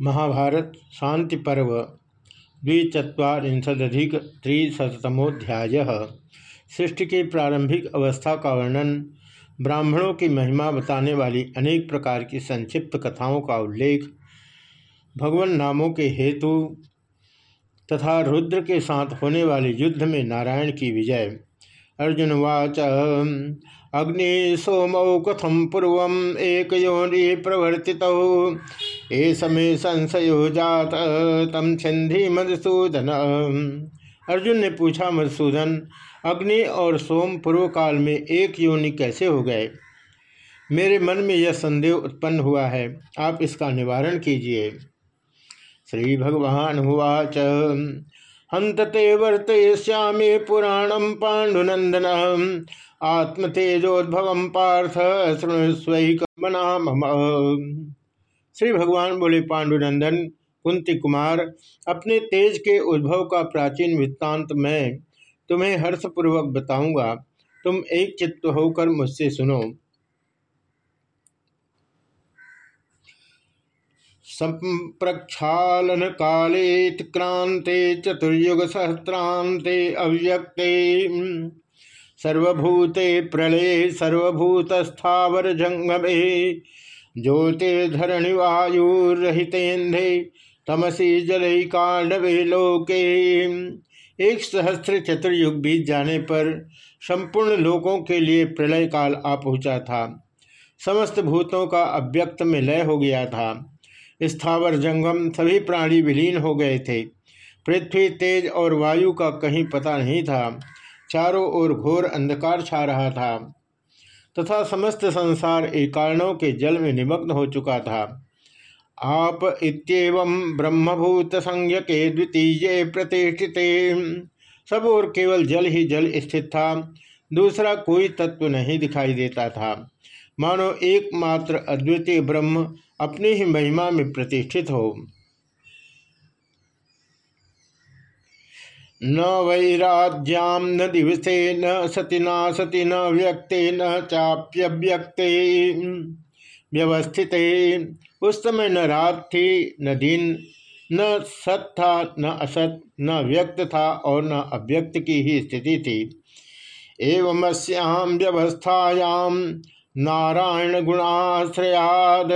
महाभारत शांति पर्व द्विचत्वारिंशदधिक त्रिशतमोध्याय सृष्टि की प्रारंभिक अवस्था का वर्णन ब्राह्मणों की महिमा बताने वाली अनेक प्रकार की संक्षिप्त कथाओं का उल्लेख भगवान नामों के हेतु तथा रुद्र के साथ होने वाले युद्ध में नारायण की विजय। अर्जुन वाच, अग्नि सोमौ कथम पूर्व एक योनि प्रवर्ति समय संशयो जात तम छिंदी मधुसूदन। अर्जुन ने पूछा, मधुसूदन, अग्नि और सोम पूर्व काल में एक योनि कैसे हो गए? मेरे मन में यह संदेह उत्पन्न हुआ है। आप इसका निवारण कीजिए। श्री भगवान हुआच हंतते वर्तयिष्यामि पुराणम पांडुनंदन आत्मतेजोद्भव पार्थ शृणुस्वना मम श्री भगवान बोले, पांडुनंदन, कुंती कुमार, अपने तेज के उद्भव का प्राचीन वृत्तांत मैं तुम्हें हर्षपूर्वक बताऊँगा। तुम एक चित्त होकर मुझसे सुनो। संप्रक्षालन काले क्रांते चतुर्युग सहस्रांते अव्यक्ते, सर्वभूते प्रलये सर्वभूतस्थावर जंगमे ज्योतिर्धरणि वायुरहितेन्धे तमसी जलैकांडवे लोके। एक सहस्त्र चतुर्युग बीत जाने पर संपूर्ण लोकों के लिए प्रलय काल आ पहुँचा था। समस्त भूतों का अव्यक्त में लय हो गया था। स्थावर जंगम सभी प्राणी विलीन हो गए थे। पृथ्वी तेज और वायु का कहीं पता नहीं था। चारों ओर घोर अंधकार छा रहा था। तथा समस्त संसार एकारणों के जल में निमग्न हो चुका था। आप इतम ब्रह्मभूत संज्ञ के द्वितीय प्रतिष्ठित। सब और केवल जल ही जल स्थित था। दूसरा कोई तत्व नहीं दिखाई देता था। मानो एकमात्र अद्वितीय ब्रह्म अपनी ही महिमा में प्रतिष्ठित हो। न वैराज्याम न दिवसे न सति न सति न व्यक्ते न चाप्यव्यक्ते। व्यवस्थित, उस समय न रात थी न दिन, न सत था, न असत, न व्यक्त था और न अव्यक्त की ही स्थिति थी। एवमस्याम व्यवस्थायाम नारायण गुणाश्रयाद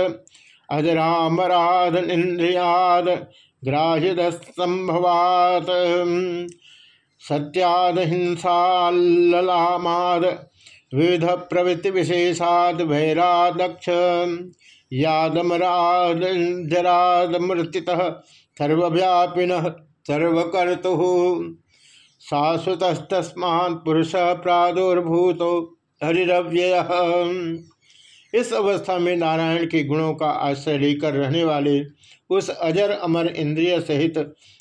अजरामराध इंद्रियाद ग्राह्यदस्तंभवात सत्याद हिंसाललामाद विविध प्रवृत्ति विशेषाद भैरादक्ष यादमराद जराद मूर्ति सर्वव्यापिन, सर्वकर्तु। शाश्वतस्तस्मा पुरुष प्रादुर्भूत हरिव्यय इस अवस्था में नारायण के गुणों का आश्रय लेकर रहने वाले उस अजर अमर इंद्रिय सहित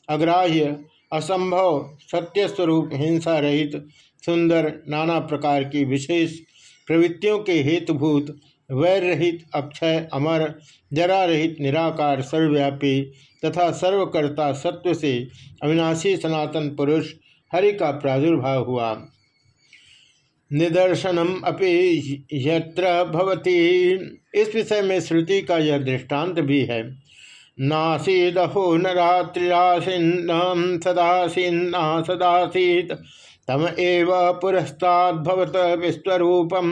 अग्राह्य, असंभव सत्य स्वरूप हिंसा रहित सुंदर नाना प्रकार की विशेष प्रवृत्तियों के हेतुभूत वैर रहित अक्षय अमर जरा रहित निराकार सर्वव्यापी तथा सर्वकर्ता सत्व से अविनाशी सनातन पुरुष हरि का प्रादुर्भाव हुआ। निदर्शनम अपि यत्र भवती। इस विषय में श्रुति का यह दृष्टांत भी है। नासीदहो न रात्रिरासीन्नाम सदासीन्ना सदासीत। तम एव पुरस्ताद्भवत विश्वरूपम।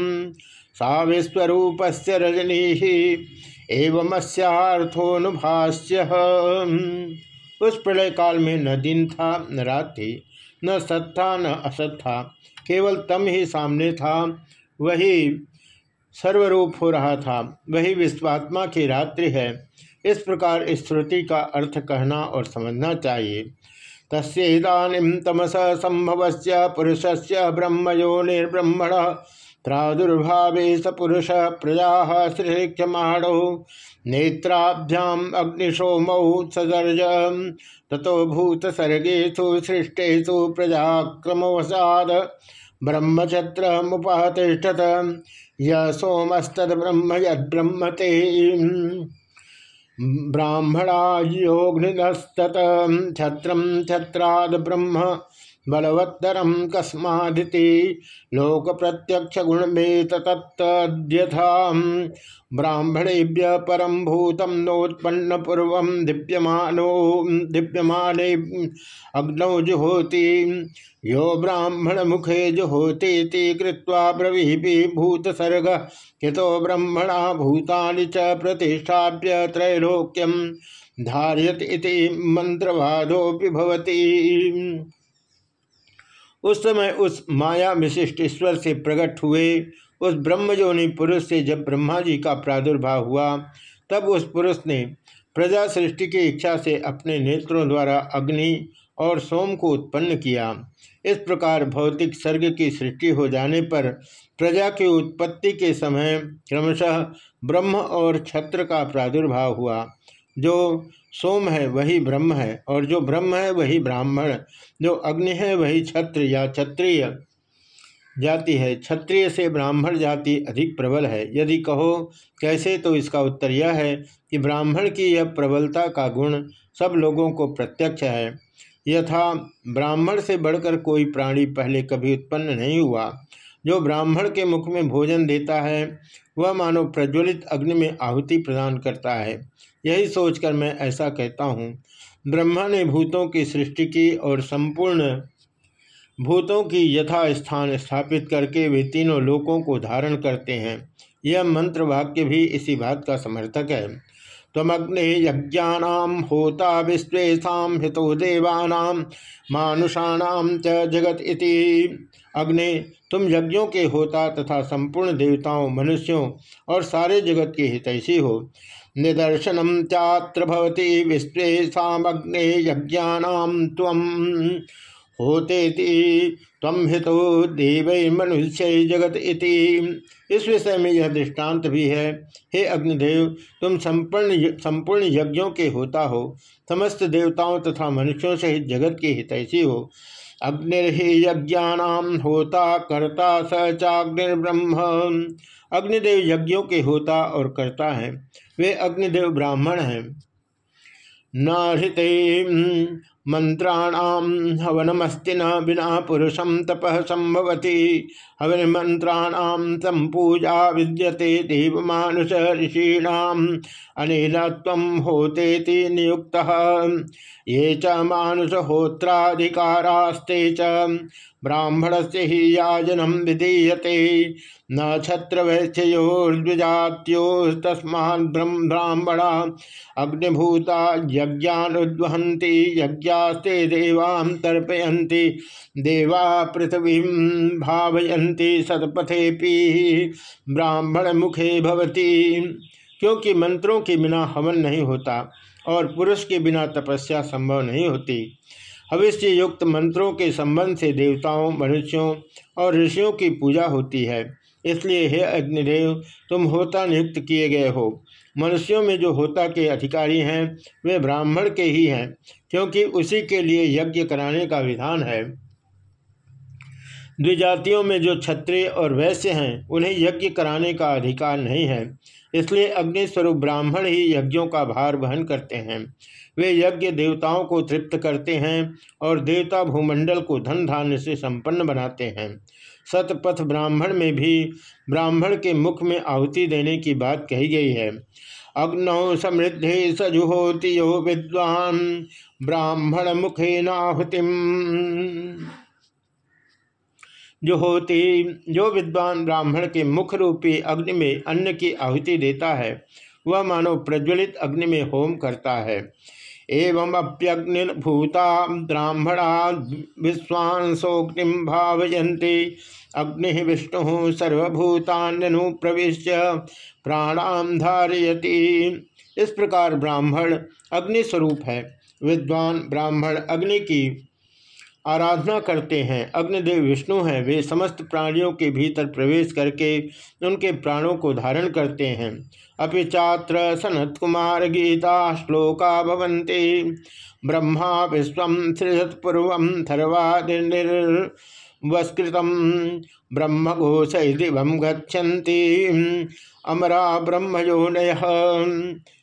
सा विश्वरूप से रजनी एवमस्यार्थोनुभाष्य उस प्रलय काल में न दिन था, न रात थी न सत था न असत था केवल तम ही सामने था। वही सर्वरूप हो रहा था, वही विश्वात्मा की रात्रि है। इस प्रकार इस श्रुति का अर्थ कहना और समझना चाहिए। तस्दानीम तमस संभव से पुरुष से ब्रह्मयो निर्ब्रह्मण प्रादुर्भावे स पुरुष प्रजा श्रीक्षमाणो नेत्राभ्याम अग्निशोमौ सदर्ज ततो भूत सर्गेशु सृष्टेशु प्रजाक्रमवसाद ब्रह्मचत्र मुपतिष्ठत य सोमस्तद ब्रह्म यद्रह्म ते ब्राह्मणा योग्निस्तत छत्रम छत्राद ब्रह्म बलवत्तरम कस्मादिति लोक प्रत्यक्ष गुण में तत्द्यथा ब्राह्मणेभ्य परम भूतम नोत्पन्न पूर्व दीप्यमानो दीप्यमाने अग्नौ जुहोति। यो ब्राह्मण मुखे जुहोती कृत्वा ब्रवीपि भूत सर्ग कितो ब्रह्मणा भूतानि च प्रतिष्ठाप्य त्रैलोक्यम धारियत इति भवति। उस समय उस माया विशिष्ट ईश्वर से प्रकट हुए। उस ब्रह्मजोनि पुरुष से जब ब्रह्मा जी का प्रादुर्भाव हुआ, तब उस पुरुष ने प्रजा सृष्टि की इच्छा से अपने नेत्रों द्वारा अग्नि और सोम को उत्पन्न किया। इस प्रकार भौतिक सर्ग की सृष्टि हो जाने पर प्रजा की उत्पत्ति के समय क्रमशः ब्रह्म और छत्र का प्रादुर्भाव हुआ, जो सोम है, वही ब्रह्म है, और जो ब्रह्म है, वही ब्राह्मण जो अग्नि है, वही छत्र या क्षत्रिय जाति है। क्षत्रिय से ब्राह्मण जाति अधिक प्रबल है। यदि कहो, कैसे तो इसका उत्तर यह है कि ब्राह्मण की यह प्रबलता का गुण सब लोगों को प्रत्यक्ष है। यथा ब्राह्मण से बढ़कर कोई प्राणी पहले कभी उत्पन्न नहीं हुआ। जो ब्राह्मण के मुख में भोजन देता है वह मानो प्रज्वलित अग्नि में आहुति प्रदान करता है। यही सोचकर मैं ऐसा कहता हूँ। ब्रह्मा ने भूतों की सृष्टि की और संपूर्ण भूतों की यथा स्थान स्थापित करके वे तीनों लोकों को धारण करते हैं। यह मंत्र वाक्य भी इसी बात का समर्थक है। तमग्ने यज्ञानाम होता विश्वेशा हितो देवानाम मानुषाणाम च जगत इति। अग्नि, तुम यज्ञों के होता तथा संपूर्ण देवताओं, मनुष्यों और सारे जगत के हितैषी हो। निदर्शनम चात्र भवती विश्वेशाग्ने यज्ञानाम तम होते तम हितो देव मनुष्य जगत इति। इस विषय में यह दृष्टांत भी है। हे अग्निदेव, तुम संपूर्ण संपूर्ण यज्ञों के होता हो, समस्त देवताओं तथा मनुष्यों सहित जगत के हितैषी हो। अग्निर्हि यज्ञानाम होता कर्ता स चाग्निर्ब्रह्म। अग्निदेव यज्ञों के होता और कर्ता हैं, वे अग्निदेव ब्राह्मण हैं। न हृते मंत्राणाम हवनमस्ति न बिना पुरुषम तप संभवती। हवन मंत्राणाम संपूजा विद्यते देव मानुष ऋषीणाम अनिल होते नियुक्त। ये च मानुष होत्राधिकारास्ते च ब्राह्मण से ही याजनम विधीयते। न छत्र वैश्योर्जात्यो तस्मान ब्राह्मणा अग्निभूता यज्ञानुद्वहंती यज्ञास्ते देवां तर्पयन्ति, देवा पृथ्वी भावयन्ति सतपथे ब्राह्मण मुखे भवती। क्योंकि मंत्रों के बिना हवन नहीं होता और पुरुष के बिना तपस्या संभव नहीं होती। भविष्य युक्त मंत्रों के संबंध से देवताओं, मनुष्यों और ऋषियों की पूजा होती है। इसलिए हे अग्निदेव, तुम होता नियुक्त किए गए हो। मनुष्यों में जो होता के अधिकारी हैं, वे ब्राह्मण के ही हैं, क्योंकि उसी के लिए यज्ञ कराने का विधान है। द्विजातियों में जो क्षत्रिय और वैश्य हैं, उन्हें यज्ञ कराने का अधिकार नहीं है। इसलिए अग्निस्वरूप ब्राह्मण ही यज्ञों का भार वहन करते हैं। वे यज्ञ देवताओं को तृप्त करते हैं और देवता भूमंडल को धन धान्य से संपन्न बनाते हैं। सतपथ ब्राह्मण में भी ब्राह्मण के मुख में आहुति देने की बात कही गई है। अग्नौ समृद्धि सजुहोति यो विद्वान ब्राह्मण मुखे नाहुतिम। जो होती जो विद्वान ब्राह्मण के मुख रूपी अग्नि में अन्न की आहुति देता है, वह मानो प्रज्वलित अग्नि में होम करता है। एवं अप्यग्निर्भूता ब्राह्मणा विश्वांसोग्नि भावयन्ति, अग्नि विष्णु सर्वभूतानु प्रवेश प्राणाम धारयति। इस प्रकार ब्राह्मण अग्नि स्वरूप है। विद्वान ब्राह्मण अग्नि की आराधना करते हैं। अग्निदेव विष्णु हैं। वे समस्त प्राणियों के भीतर प्रवेश करके उनके प्राणों को धारण करते हैं। अभी चात्र सनत कुमार गीता श्लोका भवन्ति। ब्रह्मा विश्व सृजत पूर्व ब्रह्म घोष दिवम गच्छन्ति। अमरा ब्रह्म योनय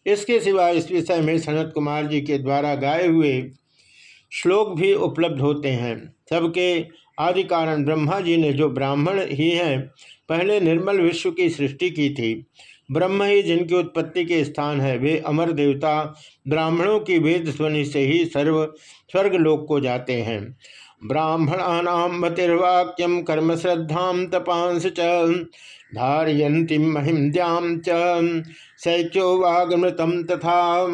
इसके सिवा इस विषय में सनत कुमार जी के द्वारा गाए हुए श्लोक भी उपलब्ध होते हैं। सबके आदि कारण ब्रह्मा जी ने जो ब्राह्मण ही हैं, पहले निर्मल विश्व की सृष्टि की थी। ब्रह्म ही जिनकी उत्पत्ति के स्थान है, वे अमर देवता ब्राह्मणों की वेद ध्वनि से ही सर्व स्वर्ग लोक को जाते हैं। ब्राह्मणानाम मतिर्वाक्यम कर्म श्रद्धा तपांस च धारयंती महिम्द्याम च सैचो वागमृतम तथा,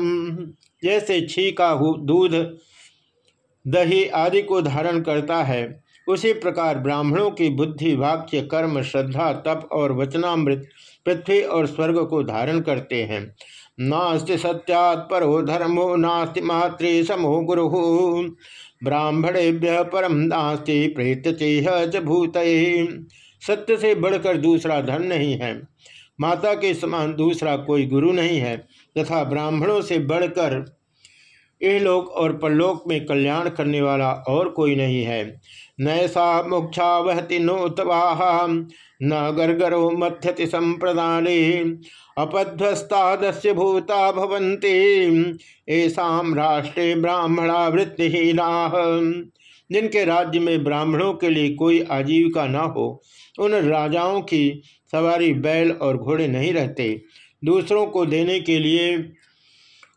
जैसे छी का दूध दही आदि को धारण करता है। उसी प्रकार ब्राह्मणों की बुद्धि, वाक्य, कर्म, श्रद्धा, तप और वचनामृत पृथ्वी और स्वर्ग को धारण करते हैं। नास्ति सत्यात् परो धर्मो नास्ति मातृ समो गुरु। ब्राह्मणेभ्य परम नास्ति प्रेत चेह भूत सत्य से बढ़कर दूसरा धन नहीं है। माता के समान दूसरा कोई गुरु नहीं है। तथा ब्राह्मणों से बढ़कर इहलोक और परलोक में कल्याण करने वाला और कोई नहीं है। नैसा मुक्षा वहति नोतवाह न गर्गरो मथ्यति संप्रदाने, अपध्वस्तादस्य भूता भवन्ति ऐसाम राष्ट्रे ब्राह्मणा वृत्तिहीना। जिनके राज्य में ब्राह्मणों के लिए कोई आजीविका न हो, उन राजाओं की सवारी बैल और घोड़े नहीं रहते। दूसरों को देने के लिए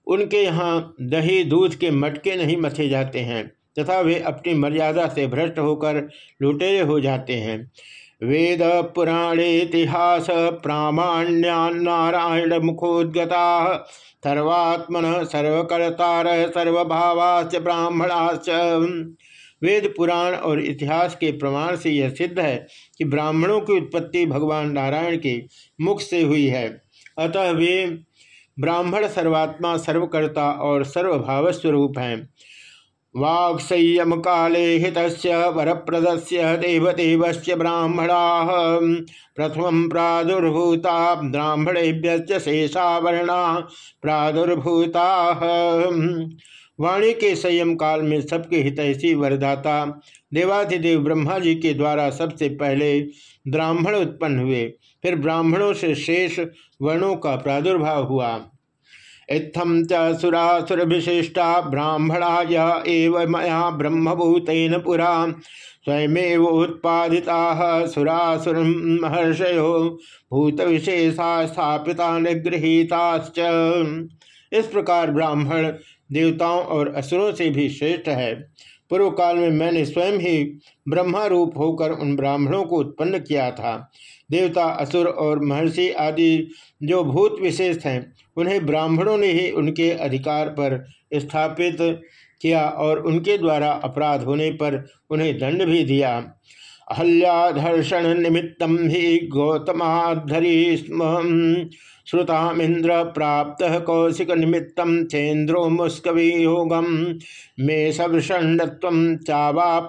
उनके यहाँ दही दूध के मटके नहीं मथे जाते हैं, तथा वे अपनी मर्यादा से भ्रष्ट होकर लुटेरे हो जाते हैं। वेद पुराणे इतिहास प्रामाण्यारायण मुखोद्गता सर्वात्मन सर्वकर्तार सर्वभावाच ब्राह्मणाच वेद पुराण और इतिहास के प्रमाण से यह सिद्ध है कि ब्राह्मणों की उत्पत्ति भगवान नारायण के मुख से हुई है। अतः वे ब्राह्मण सर्वात्मा सर्वकर्ता और सर्वभावस्वरूप हैं। वाक् संयम काले हित वरप्रद देवदेव ब्राह्मणा, प्रथम प्रादुर्भूता ब्राह्मणेभ्य शेषा वर्णा प्रादुर्भूता। वाणी के संयम काल में सबके हितैषी वरदाता देवाधिदेव ब्रह्मा जी के द्वारा सबसे पहले ब्राह्मण उत्पन्न हुए। फिर ब्राह्मणों से शेष वर्णों का प्रादुर्भाव हुआ। इत्थम च सुरासुर विशिष्टा ब्राह्मणा एव मया ब्रह्मभूतेन पुरा। स्वयमेव उत्पादिता सुरासुर महर्षयो। भूत विशेषा स्थापिता निगृहीताश्च इस प्रकार ब्राह्मण देवताओं और असुरों से भी श्रेष्ठ है। पूर्व काल में मैंने स्वयं ही ब्रह्मा रूप होकर उन ब्राह्मणों को उत्पन्न किया था। देवता, असुर और महर्षि आदि जो भूत विशेष हैं, उन्हें ब्राह्मणों ने ही उनके अधिकार पर स्थापित किया और उनके द्वारा अपराध होने पर उन्हें दंड भी दिया। अहल्याधर्षण निमित्तम ही गौतमाधरी स्म श्रुतामिंद्र प्राप्त कौशिक निमित्तम चेन्द्रो मुस्कवि योगम मे सवृषण्डत्व चावाप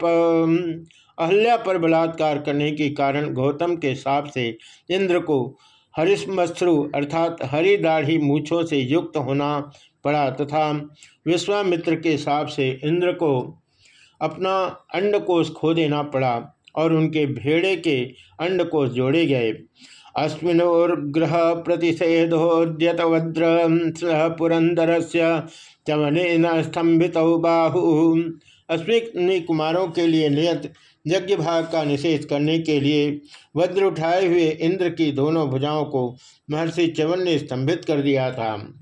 अहल्या पर बलात्कार करने के कारण गौतम के साप से इंद्र को हरिश्मश्रु अर्थात हरि दाढ़ी मूछों से युक्त होना पड़ा तथा विश्वामित्र के साप से इंद्र को अपना अंडकोश खो देना पड़ा और उनके भेड़े के अंडकोश जोड़े गए। अस्मिनोर्ग्रह प्रतिषेधोद्यत वज्र पुरंदर से चमन स्तंभित बाहु अश्विनी कुमारों के लिए नियत यज्ञ भाग का निषेध करने के लिए वज्र उठाए हुए इंद्र की दोनों भुजाओं को महर्षि चवन ने स्तंभित कर दिया था।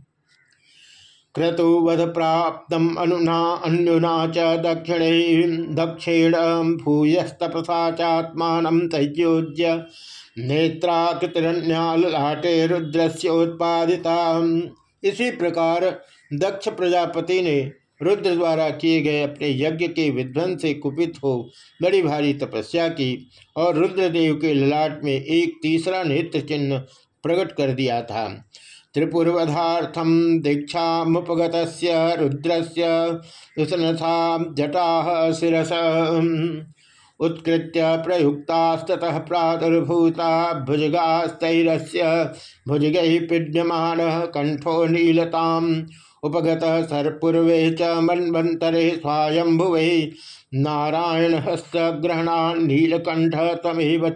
क्रतुवध प्राप्त अनुना अन्युना च दक्षिण दक्षिण भूयस्तपसा चात्मान तयोज्य नेत्राकृतिरण्याललाटे रुद्रस्योत्पादिता इसी प्रकार दक्ष प्रजापति ने रुद्र द्वारा किए गए अपने यज्ञ के विध्वंस से कुपित हो बड़ी भारी तपस्या की और रुद्रदेव के ललाट में एक तीसरा नेत्र चिन्ह प्रकट कर दिया था। त्रिपुरवधार्थम दीक्षा मुपगत रुद्र से जटा शिरस। उत्कृत्य प्रयुक्तास्तः प्रादुर्भूता भुजगास्तरस्य भुजग पीड्यमान कंठो नीलताम उपगत सर्पूर्वे च मन्वंतरे स्वायंभुवे नारायण हस्तग्रहणा नीलकंठ तमेव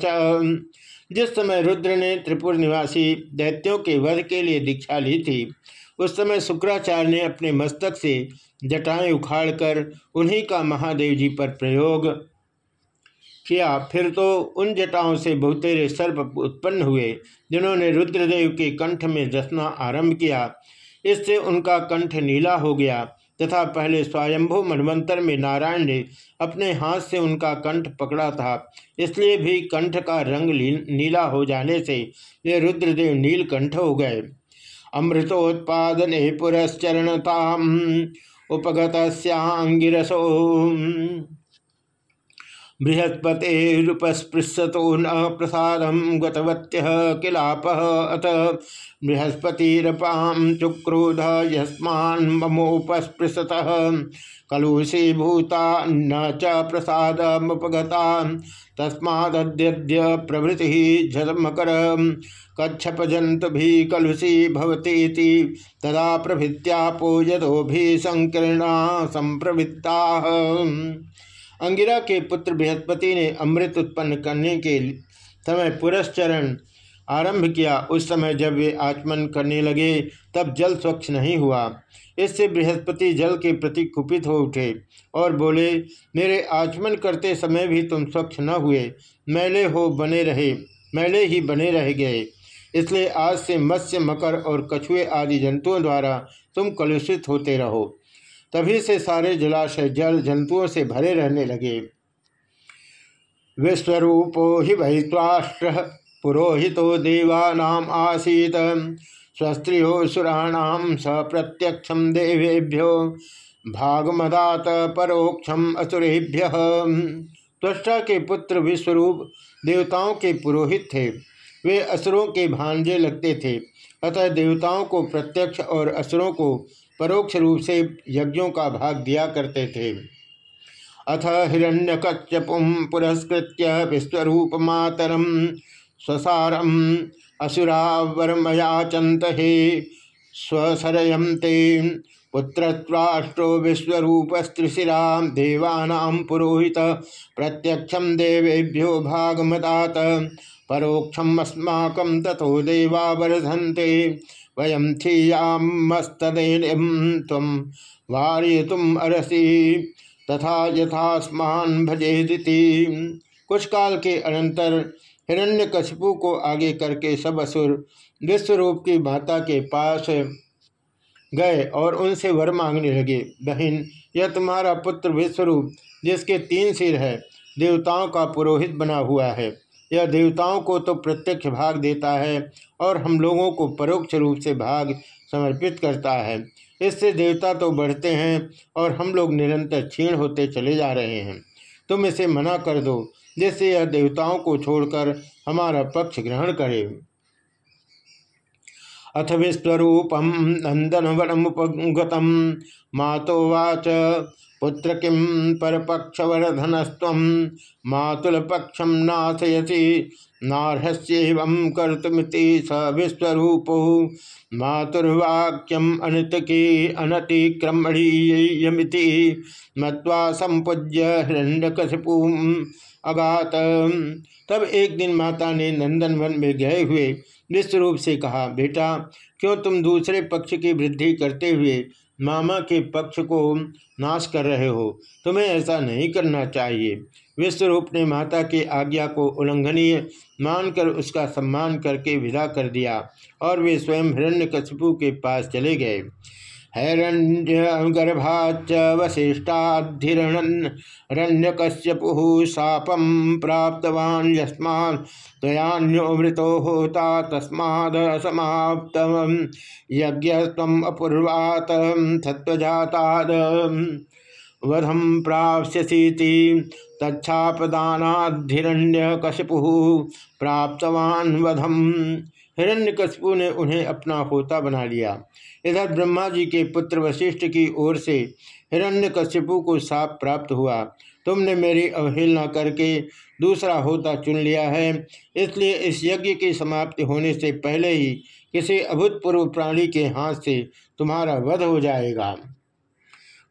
जिस समय रुद्र ने त्रिपुर निवासी दैत्यों के वध के लिए दीक्षा ली थी, उस समय शुक्राचार्य ने अपने मस्तक से जटाएँ उखाड़कर उन्हीं का महादेव जी पर प्रयोग किया। फिर तो उन जटाओं से बहुतेरे सर्प उत्पन्न हुए, जिन्होंने रुद्रदेव के कंठ में रचना आरंभ किया। इससे उनका कंठ नीला हो गया तथा पहले स्वयंभू मनवंतर में नारायण ने अपने हाथ से उनका कंठ पकड़ा था। इसलिए भी कंठ का रंग नीला हो जाने से वे रुद्रदेव नीलकंठ हो गए। अमृतोत्पादने पुरस्चरणता उपगत स्यांगिरसो बृहस्पतिपस्पृशतो न प्रसाद गतवत्य किलाप अथ बृहस्पतिरपां चुक्रोध यस्मान्ममोपस्पृशत कलुषी भूता न च प्रसादमुपगता तस्माद्य प्रभृति झमकर कच्छप जंत भी कलुषी भवती तदा प्रभृत्यापो भी संकीर्णा संप्रवृत्ता। अंगिरा के पुत्र बृहस्पति ने अमृत उत्पन्न करने के समय पुरस्चरण आरंभ किया। उस समय जब वे आचमन करने लगे, तब जल स्वच्छ नहीं हुआ। इससे बृहस्पति जल के प्रति कुपित हो उठे और बोले, मेरे आचमन करते समय भी तुम स्वच्छ न हुए। मैले हो बने रहे, मैले ही बने रह गए। इसलिए आज से मत्स्य, मकर और कछुए आदि जंतुओं द्वारा तुम कलुषित होते रहो। तभी से सारे जलाशय जल जंतुओं से भरे रहने लगे। विश्वरूपो ही वैश्वाष्ट्र पुरोहितो देवानाम आसीत। स्वस्त्रियो सुराणाम स प्रत्यक्षम देवेभ्यो, भागमदात परोक्षम असुरेभ्य। त्वष्टा के पुत्र विश्वरूप देवताओं के पुरोहित थे। वे असुरों के भांजे लगते थे। अतः देवताओं को प्रत्यक्ष और असुरों को परोक्ष रूप से यज्ञों का भाग दिया करते थे। अथ हिरण्य कच्यपुम पुरस्कृत विश्वरूप मातरम स्वसारम असुरावरमयाचंत हे स्वसरयम ते पुत्रत्वाष्टो विश्वरूपस्त्रिशिरा देवानां पुरोहित प्रत्यक्षम देवेभ्यो भागमतात परोक्षम अस्माकं तथो देवा वर्धन्ते वयम थीयामस्तदेम तम वार्य तुम अरसी तथा यथास्मान भजेदिति। कुछ काल के अनंतर हिरण्यकशिपु को आगे करके सब असुर विश्वरूप की माता के पास गए और उनसे वर मांगने लगे, बहन, यह तुम्हारा पुत्र विश्वरूप, जिसके तीन सिर है, देवताओं का पुरोहित बना हुआ है। यह देवताओं को तो प्रत्यक्ष भाग देता है और हम लोगों को परोक्ष रूप से भाग समर्पित करता है। इससे देवता तो बढ़ते हैं और हम लोग निरंतर क्षीण होते चले जा रहे हैं। तुम इसे मना कर दो। जिससे यह देवताओं को छोड़कर हमारा पक्ष ग्रहण करे। अथ विश्वरूपम नंदन वनमुपगतम मातोवाच पुत्र किम परपक्षवरधनस्व मातुलपक्षम नाशयसी, नारहस्यव कर्तुमिति स विश्वरूपो। मातुर्वाक्यम अनतकी अनतिक्रमणीयमिति मत्वा संपूज्य हिरण्यकशिपु अगात। तब एक दिन माता ने नंदनवन में गए हुए विश्वरूप से कहा, बेटा, क्यों तुम दूसरे पक्ष की वृद्धि करते हुए मामा के पक्ष को नाश कर रहे हो? तुम्हें ऐसा नहीं करना चाहिए। विश्वरूप ने माता की आज्ञा को उल्लंघनीय मानकर उसका सम्मान करके विदा कर दिया और वे स्वयं हिरण्यकशिपु के पास चले गए। हैरण्यगर्भाच वशिष्ठाधिरणन्यकश्यपु शापम प्राप्तवान् यस्मान्नो मृतो होता तस्मादसमाप्त यज्ञ अपूर्वात वधम प्राप्स्यसीति तच्छापदानाधिरण्यकशिपु प्राप्तवान् वधम। हिरण्यकशिपु ने उन्हें अपना होता बना लिया। इधर ब्रह्मा जी के पुत्र वशिष्ठ की ओर से हिरण्यकशिपु को साप प्राप्त हुआ। तुमने मेरी अवहेलना करके दूसरा होता चुन लिया है। इसलिए इस यज्ञ की समाप्ति होने से पहले ही किसी अभूतपूर्व प्राणी के हाथ से तुम्हारा वध हो जाएगा।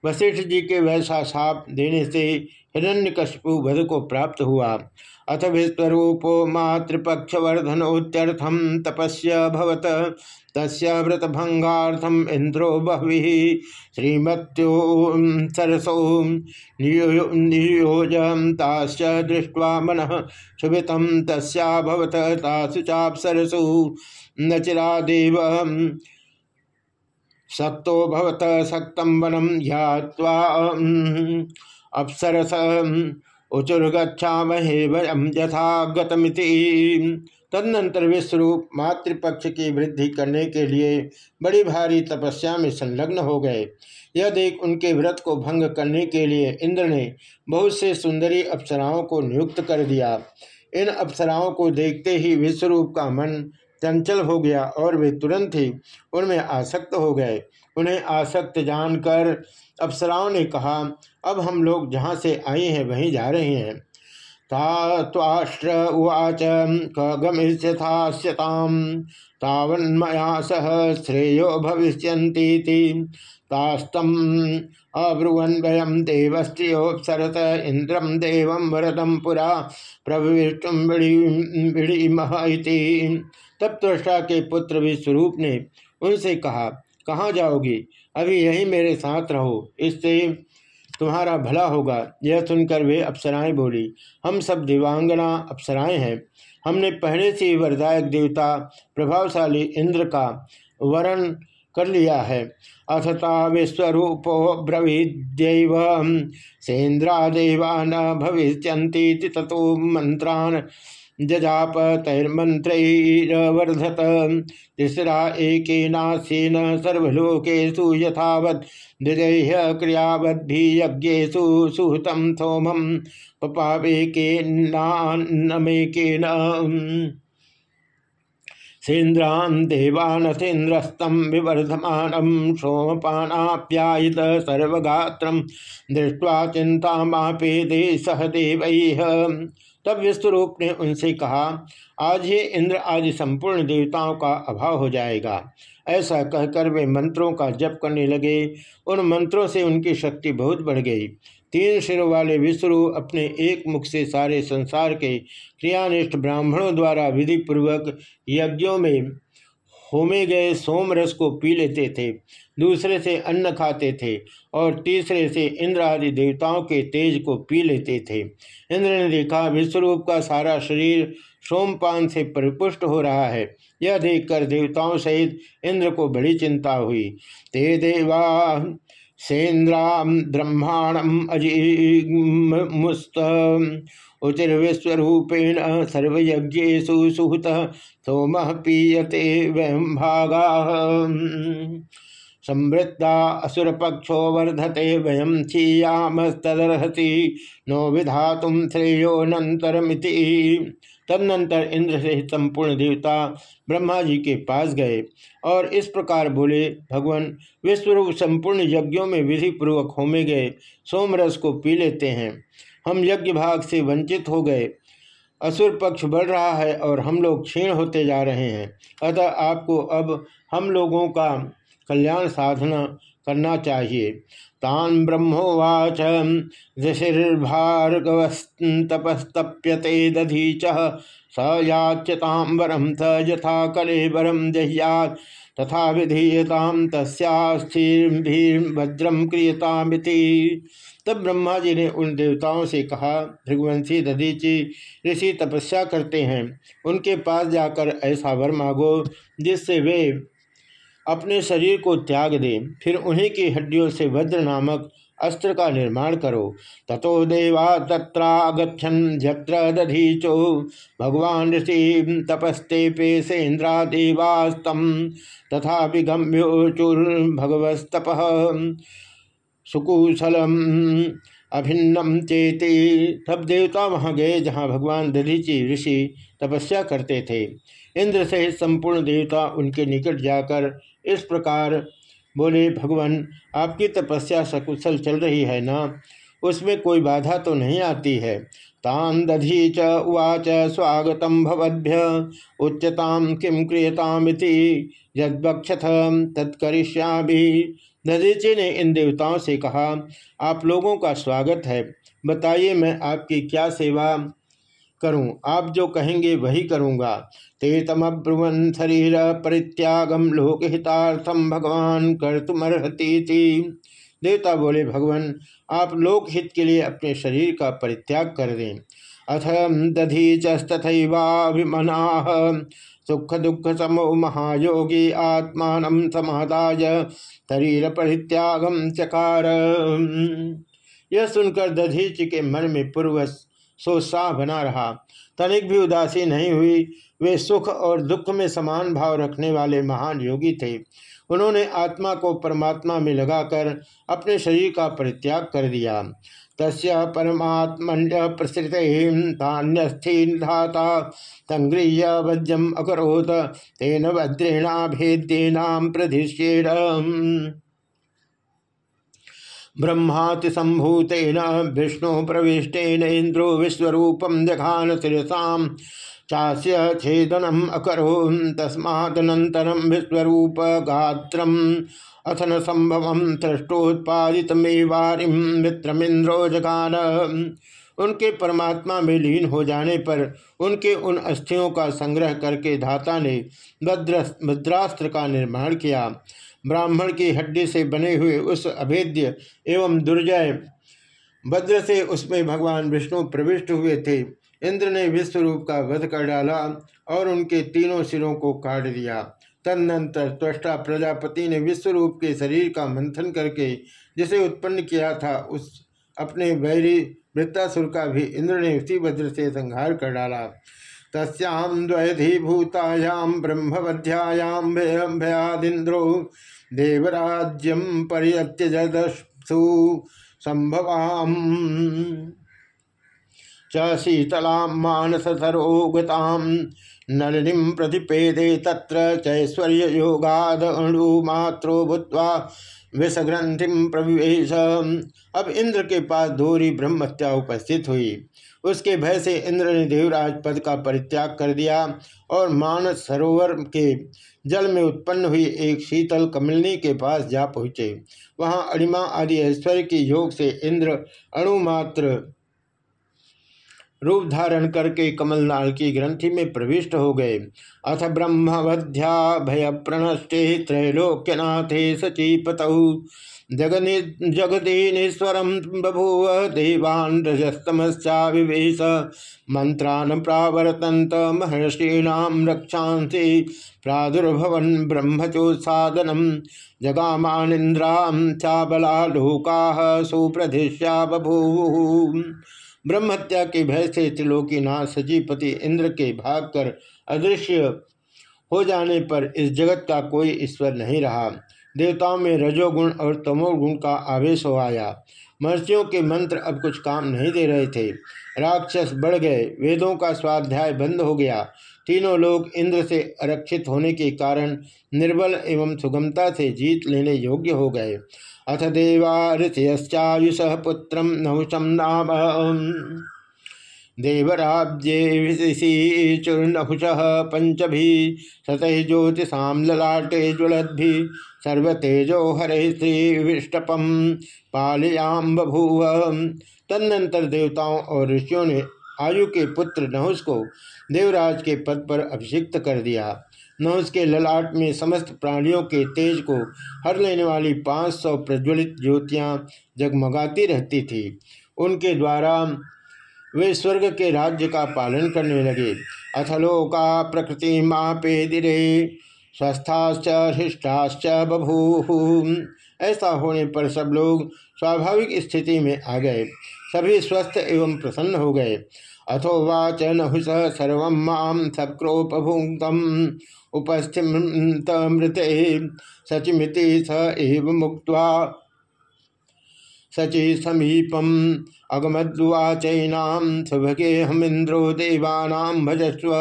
वशिष्ठ जी के वैसा साप देने से हिरण्यकशपु वध को प्राप्त हुआ अथ विश्वरूपो मातृपक्षवर्धनोत्यर्थम तपस्या भवत। तस्य इंद्रो बहवि। श्रीमत्यो सरसो नियोजताश्च दृष्ट्वा मन शुभित तस्भवत तासु चापसरसु न चिरादेव। सक्तो भवत सक्तम वनम ध्यात्वा अप्सरस उचुर्गछामहे वयम यथा गतमिति तदनंतर विश्वरूप मातृपक्ष की वृद्धि करने के लिए बड़ी भारी तपस्या में संलग्न हो गए। यह देख उनके व्रत को भंग करने के लिए इंद्र ने बहुत से सुंदरी अप्सराओं को नियुक्त कर दिया। इन अप्सराओं को देखते ही विश्वरूप का मन चंचल हो गया और वे तुरंत ही उनमें आसक्त हो गए। उन्हें आसक्त जानकर अप्सराओं ने कहा, अब हम लोग जहाँ से आए हैं, वहीं जा रहे हैं। उवाच कगमिष्यथास्यताम तावन्मया सह श्रेयो भविष्यन्तीति। अब्रुवन वयम देवस्त्रियोपसरत इंद्रम देव वरदम पुरा प्रविष्टुम बिड़ी महति तब के पुत्र विश्वरूप ने उनसे कहा, कहाँ जाओगी? अभी यहीं मेरे साथ रहो, इससे तुम्हारा भला होगा। यह सुनकर वे अप्सराएँ बोली, हम सब दिवांगना अप्सराएँ हैं। हमने पहले से वरदायक देवता, प्रभावशाली इंद्र का वरण कर लिया है। अथता विश्वरूपो ब्रवीद्यव। सेन्द्रा देवा न भविष्य तथो मंत्रान जजाप तैर्मंत्रवर्धत तिसरा एक सर्वलोकेशु यथावत् द्विजय क्रियावद्भि यज्ञेशु सुहतम सोमम पपावेकेन्नान्नमेकेन। सेन्द्रां देवानसेन्द्रस्तं विवर्धमानं सोमपानाप्यायित सर्वगात्रं दृष्ट्वा चिन्तामापेदे सह देवैः। तब विश्वरूप ने उनसे कहा, आज ही इंद्र आदि संपूर्ण देवताओं का अभाव हो जाएगा। ऐसा कहकर वे मंत्रों का जप करने लगे। उन मंत्रों से उनकी शक्ति बहुत बढ़ गई। तीन शिरों वाले विश्वरूप अपने एक मुख से सारे संसार के क्रियानिष्ठ ब्राह्मणों द्वारा विधि पूर्वक यज्ञों में होमे गए सोम रस को पी लेते थे। दूसरे से अन्न खाते थे और तीसरे से इंद्र आदि देवताओं के तेज को पी लेते थे। इंद्र ने देखा, विश्वरूप का सारा शरीर सोमपान से परिपुष्ट हो रहा है। यह देखकर देवताओं सहित इंद्र को बड़ी चिंता हुई। ते देवा सेन्द्राम ब्रह्मांडम अजीमुस्त। उचिर्विश्वरूपेण सर्वयज्ञेशु सुहत सोम पीयते वयम भागा। संवृत्ता असुरपक्षो वर्धते वयम क्षीयामस्तरहति नो विधा तुम श्रेयोनंतरमिति तदनंतर इंद्र से संपूर्ण देवता ब्रह्मा जी के पास गए और इस प्रकार बोले, भगवान, विश्वरूप संपूर्ण यज्ञों में विधि पूर्वक होमे गए सोमरस को पी लेते हैं। हम यज्ञ भाग से वंचित हो गए। असुर पक्ष बढ़ रहा है और हम लोग क्षीण होते जा रहे हैं। अतः आपको अब हम लोगों का कल्याण साधना करना चाहिए। तान ब्रह्मोवाच ऋषिर्भार्गवस्तपस्तप्यते दधीच स याच्यताम वरम स यथा कले वरम जह्यात् तथा विधीयताम तस्यास्थिर्भद्रम क्रियतामिति। तब ब्रह्मा जी ने उन देवताओं से कहा, भृगवंशी दधीची, ऋषि तपस्या करते हैं। उनके पास जाकर ऐसा वर मांगो, जिससे वे अपने शरीर को त्याग दे, फिर उन्हीं की हड्डियों से वज्र नामक अस्त्र का निर्माण करो। ततो देवा तत्रागछन जत्र दधीचो। भगवान ऋषि तपस्ते पे सेन्द्रा देवास्तम तथा विगम्योचुर्भगवस्तप सुकुशलम अभिन्नम चेते तब देवता वहाँ गए जहाँ भगवान दधीची ऋषि तपस्या करते थे। इंद्र सहित संपूर्ण देवता उनके निकट जाकर इस प्रकार बोले, भगवान, आपकी तपस्या सकुशल चल रही है ना? उसमें कोई बाधा तो नहीं आती है? तान दधी च उवाच, स्वागत भवद्भ्य उच्चताम किम क्रियतामिति यदक्षथ तत्करिष्याभि दधीची ने इन देवताओं से कहा, आप लोगों का स्वागत है। बताइए मैं आपकी क्या सेवा करूँ। आप जो कहेंगे वही करूँगा। ते तमब्रुवन शरीर परित्यागम लोकहितार्थम भगवान कर्तुमर्हती देवता बोले, भगवान, आप लोकहित के लिए अपने शरीर का परित्याग कर दें। अथ दधी दधीचस्तथैवाभिमना सुख दुख समो महायोगी आत्मा समादाय। शरीर परित्यागम चकार यह सुनकर दधीच के मन में पूर्व सोत्साह बना रहा। तनिक भी उदासी नहीं हुई। वे सुख और दुख में समान भाव रखने वाले महान योगी थे। उन्होंने आत्मा को परमात्मा में लगाकर अपने शरीर का परित्याग कर दिया। तस्य परमात्मन्य प्रसृत धान्यस्थीन धाता संगृह्य वज्रम अकरोत तेन वज्रेणाभेद्येनाम प्रधिष्येण ब्रह्मातिसंभूतेन विष्णु प्रविष्टेन, इंद्रो विश्वरूपम जघान शिरसा, चास्य छेदनम अकरो तस्मादनन्तरं विश्वरूप गात्रम अथन संभव तृष्टोत्पादित मेवारिम मित्रमिंद्रो जगान। उनके परमात्मा में लीन हो जाने पर उनके उन अस्थियों का संग्रह करके धाता ने भद्रास्त्र का निर्माण किया। ब्राह्मण की हड्डी से बने हुए उस अभेद्य एवं दुर्जय भद्र से उसमें भगवान विष्णु प्रविष्ट हुए थे। इंद्र ने विश्व रूप का वध कर डाला और उनके तीनों सिरों को काट दिया। तदनंतर त्वष्टा प्रजापति ने विश्व रूप के शरीर का मंथन करके जिसे उत्पन्न किया था, उस अपने वैरी वृत्तासुर का भी इंद्र ने उसी वज्र से संहार कर डाला। तस्याम द्वैधीभूतायाम ब्रह्मवध्यायाम भयादिंद्रो देवराज्यम परित्यजदसु संभवाम। च शीतलाम मानसरोगताम नलिनीम प्रतिपेदे तत्र चैश्वर्य भूत्वा विषग्रंथि प्रविवेश। अब इंद्र के पास धोरी ब्रह्मत्या उपस्थित हुई। उसके भय से इंद्र ने देवराज पद का परित्याग कर दिया और मानस सरोवर के जल में उत्पन्न हुई एक शीतल कमलनी के पास जा पहुँचे। वहाँ अणिमा आदि ऐश्वर्य के योग से इंद्र अणुमात्र रूप धारण करके कमलनाल की ग्रंथि में प्रविष्ट हो गए। अथ ब्रह्मवध्या भय प्रणष्टे त्रैलोक्यनाथे सचीपत। जगनि जगदीनेश्वर बभूव देवान रजस्तमश्चाविवेश। मंत्रान प्रावर्तंत महर्षीणाम रक्षांसि प्रादुर्भवन ब्रह्मचोत्सादनम जगामानिंद्राम चाबला लोका सुप्रधिष्या बभूव। ब्रह्मत्या के भय से त्रिलोकीनाथ सजीपति इंद्र के भागकर अदृश्य हो जाने पर इस जगत का कोई ईश्वर नहीं रहा। देवताओं में रजोगुण और तमोगुण का आवेश हो आया। महर्षियों के मंत्र अब कुछ काम नहीं दे रहे थे। राक्षस बढ़ गए। वेदों का स्वाध्याय बंद हो गया। तीनों लोग इंद्र से आरक्षित होने के कारण निर्बल एवं सुगमता से जीत लेने योग्य हो गए। अथ देवा ऋषयश्चायुष पुत्र नहुषम नाम। देवराज्ये चुर्नहुष पंचभी सतह ज्योतिषा ललाटे ज्वलद्भि, सर्वतेजो हरे श्रीविष्टपम पालयाम बभूव। तदनंतर देवताओं और ऋषियों ने आयु के पुत्र नहुष को देवराज के पद पर अभिषिक्त कर दिया। नहुष के ललाट में समस्त प्राणियों के तेज को हर लेने वाली पाँच सौ प्रज्वलित ज्योतियाँ जगमगाती रहती थी। उनके द्वारा वे स्वर्ग के राज्य का पालन करने लगे। अथलोका प्रकृति मापेदिरे स्वस्थाश्च, हृष्टाश्च बभू ऐसा होने पर सब लोग स्वाभाविक स्थिति में आ गए। सभी स्वस्थ एवं प्रसन्न हो गए। अथोवाच नहुष सर्व माम उपस्थित सचिमिति स एव मुक्त सचि समीपम अगमद्वाचैनाम सुभगे हमिंद्रो देवानां भजस्व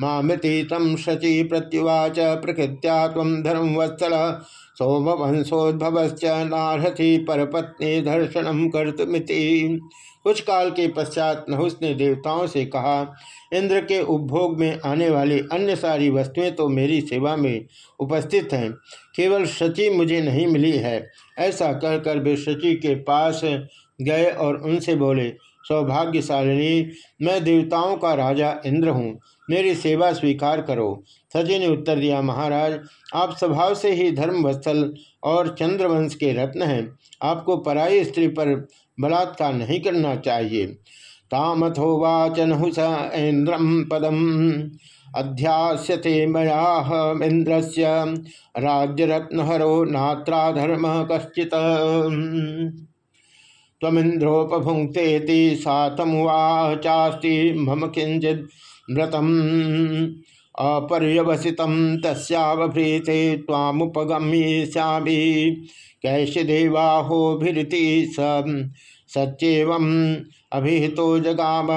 मामति तम शचि प्रत्युवाच प्रकृत्या तम धर्मवत्सल सोमवंशोद्भवश्च नारथी परपत्नी दर्शनम कर्तुमिति कुछ काल के पश्चात नहुस ने देवताओं से कहा, इंद्र के उपभोग में आने वाली अन्य सारी वस्तुएँ तो मेरी सेवा में उपस्थित हैं। केवल शची मुझे नहीं मिली है। ऐसा कहकर वे शची के पास गए और उनसे बोले, सौभाग्यशालिनी, मैं देवताओं का राजा इंद्र हूँ। मेरी सेवा स्वीकार करो। सची ने उत्तर दिया, महाराज, आप स्वभाव से ही धर्म धर्मवत्सल और चंद्रवंश के रत्न हैं। आपको पराई स्त्री पर बलात्कार नहीं करना चाहिए। तामथोवाच नहुस इंद्रम पदम। अध्यास्यते मयाहमिंद्र से राज्यरत्नहरो नात्राधर्म कश्चित। तमिंद्रोपभुंक्ते सातमुवाचास्ति मम किंचित व्रतम अपर्यवसित तस्वभ्रीते तामुपगम्यश्यामी कैश्य देवाहोभिति सच्चेव अभिहितो जगाम।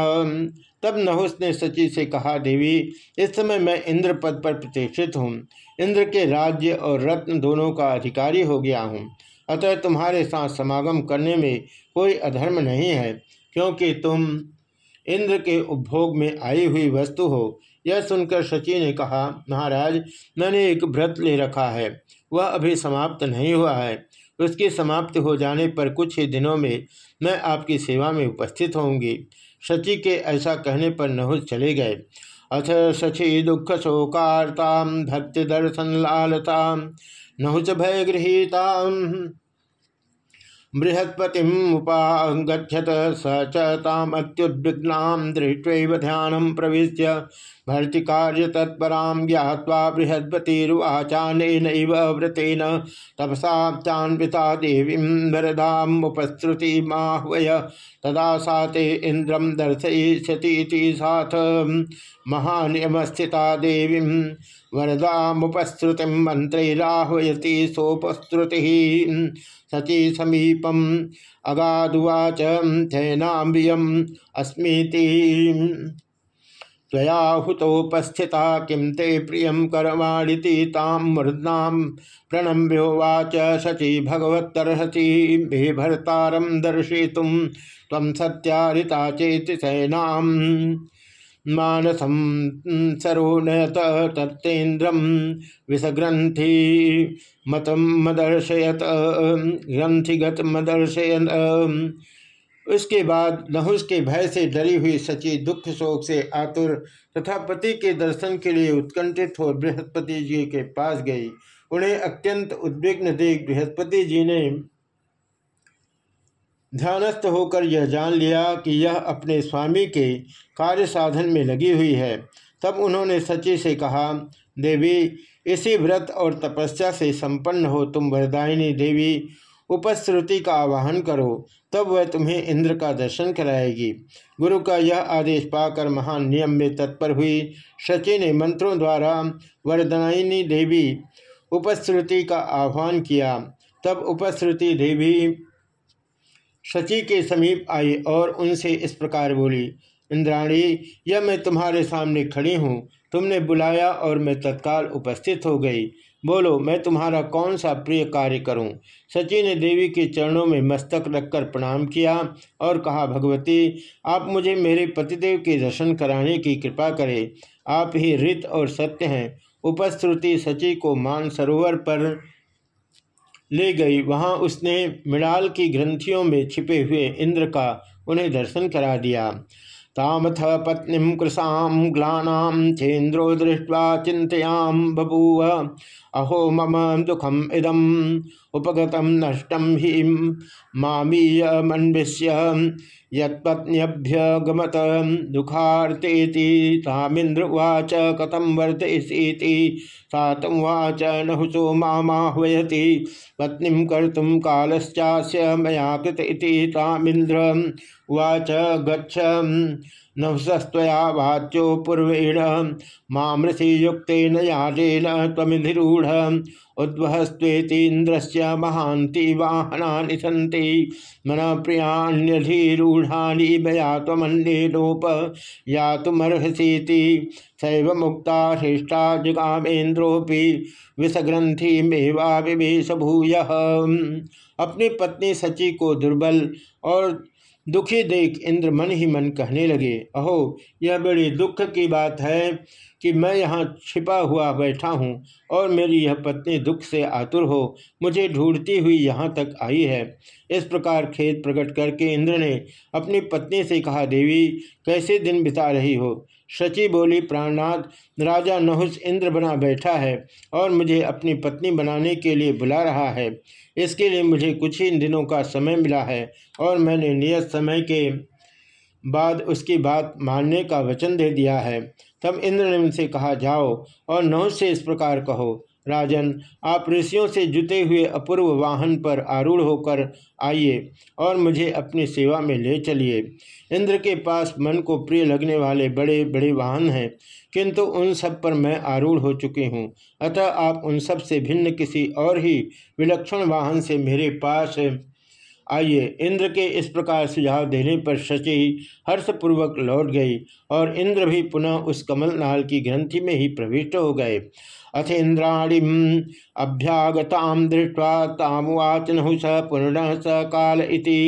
तब नहुस ने सची से कहा, देवी, इस समय मैं इंद्र पद पर प्रतिष्ठित हूँ। इंद्र के राज्य और रत्न दोनों का अधिकारी हो गया हूँ। अतः तुम्हारे साथ समागम करने में कोई अधर्म नहीं है, क्योंकि तुम इंद्र के उपभोग में आई हुई वस्तु हो। यह सुनकर शची ने कहा, महाराज, मैंने एक व्रत ले रखा है। वह अभी समाप्त नहीं हुआ है। उसके समाप्ति हो जाने पर कुछ ही दिनों में मैं आपकी सेवा में उपस्थित होंगी शची के ऐसा कहने पर नहुस चले गए। अथ शची दुख शोकार्ता, भक्ति दर्शन लालता नहुच भय गृहीता। बृहस्पति उपागछत स चामत्युद्विग्नां दृष्ट्व ध्यान प्रवेश भर्ति कार्य तत्परां ज्ञावा बृहस्पतिवाचान व्रतेन तपसा चान्विता देवी वरदामुपश्रुतिमाह्वय तदा सा ते इंद्रम दर्शयिष्यती साथ। महानियमस्थिता देवी वरदामुपश्रुति मंत्रैराह्वयति सोपश्रुति सची समीपम अगाधुवाच थैनाम्बियम अस्मीति। त्वयाहुतोपस्थिता किं ते प्रिय करवाणीति तां मृदां प्रणम्योवाच शची भगवत्तर्हसि भे भर्तारं दर्शयितुं त्वं सत्यारिता चेति सैनाम्। मानसम सरोनयत तत्तेन्द्रम विषग्रंथि मतम मदर्शयत उसके बाद नहुस के भय से डरी हुई सची दुख शोक से आतुर तथा पति के दर्शन के लिए उत्कंठित हो बृहस्पति जी के पास गई। उन्हें अत्यंत उद्विग्न देख बृहस्पति जी ने ध्यानस्थ होकर यह जान लिया कि यह अपने स्वामी के कार्य साधन में लगी हुई है। तब उन्होंने सची से कहा, देवी, इसी व्रत और तपस्या से संपन्न हो तुम वरदायिनी देवी उपश्रुति का आवाहन करो। तब वह तुम्हें इंद्र का दर्शन कराएगी। गुरु का यह आदेश पाकर महान नियम में तत्पर हुई। शची ने मंत्रों द्वारा वरदायिनी देवी उपश्रुति का आह्वान किया। तब उपश्रुति देवी शची के समीप आई और उनसे इस प्रकार बोली, इंद्राणी, यह मैं तुम्हारे सामने खड़ी हूँ। तुमने बुलाया और मैं तत्काल उपस्थित हो गई। बोलो, मैं तुम्हारा कौन सा प्रिय कार्य करूँ? सची ने देवी के चरणों में मस्तक रखकर प्रणाम किया और कहा, भगवती, आप मुझे मेरे पतिदेव के दर्शन कराने की कृपा करें। आप ही रित और सत्य हैं। उपश्रुति सची को मान सरोवर पर ले गई। वहाँ उसने मृणाल की ग्रंथियों में छिपे हुए इंद्र का उन्हें दर्शन करा दिया। तामथ पत्नी कृशाम ग्लानाम चेन्द्रो दृष्ट्वा चिंतयाम बभूव। अहो मम दुखम इदम उपगतम नष्टम ही मामीय मन्विष्य यत्पत्न्यभ्यगमत दुखार्तेति तामिंद्रवाच कथम वर्तयसीति सातमुवाच नहुसो मामाह्वयति पत्नी कर्तुम कालश्चास्य मया कृत इति तामिंद्र उवाच गच्छ नवसस्तया वाच्यो पूर्वेण मामृषि युक्त याजेन तमिधिरूढ़ उद्वहस्वेतीन्द्र से महांति वाहना सन्ति। मन प्रियाण्यधिरूढ़ानी भया तमन्योप या तुमर्हसीति सैव मुक्ता हृष्टा जगामेन्द्रोपि विषग्रंथि मेवा विवेश भूय अपनी पत्नी सची को दुर्बल और दुखी देख इंद्र मन ही मन कहने लगे, अहो, यह बड़ी दुख की बात है कि मैं यहाँ छिपा हुआ बैठा हूँ और मेरी यह पत्नी दुख से आतुर हो, मुझे ढूंढती हुई यहाँ तक आई है। इस प्रकार खेत प्रकट करके इंद्र ने अपनी पत्नी से कहा, देवी, कैसे दिन बिता रही हो? शची बोली, प्राणनाथ, राजा नहुस इंद्र बना बैठा है और मुझे अपनी पत्नी बनाने के लिए बुला रहा है। इसके लिए मुझे कुछ ही दिनों का समय मिला है और मैंने नियत समय के बाद उसकी बात मानने का वचन दे दिया है। तब इंद्र ने उनसे कहा, जाओ और नहुस से इस प्रकार कहो। राजन, आप ऋषियों से जुते हुए अपूर्व वाहन पर आरूढ़ होकर आइए और मुझे अपनी सेवा में ले चलिए। इंद्र के पास मन को प्रिय लगने वाले बड़े बड़े वाहन हैं, किंतु उन सब पर मैं आरूढ़ हो चुकी हूँ। अतः आप उन सबसे भिन्न किसी और ही विलक्षण वाहन से मेरे पास आइए। इंद्र के इस प्रकार सुझाव देने पर शची हर्षपूर्वक लौट गई और इंद्र भी पुनः उस कमलनाल की ग्रंथि में ही प्रविष्ट हो गए। अथेन्द्राणीम अभ्यागताम दृष्ट्वा तामुवाच नहुष पूर्ण स काल इति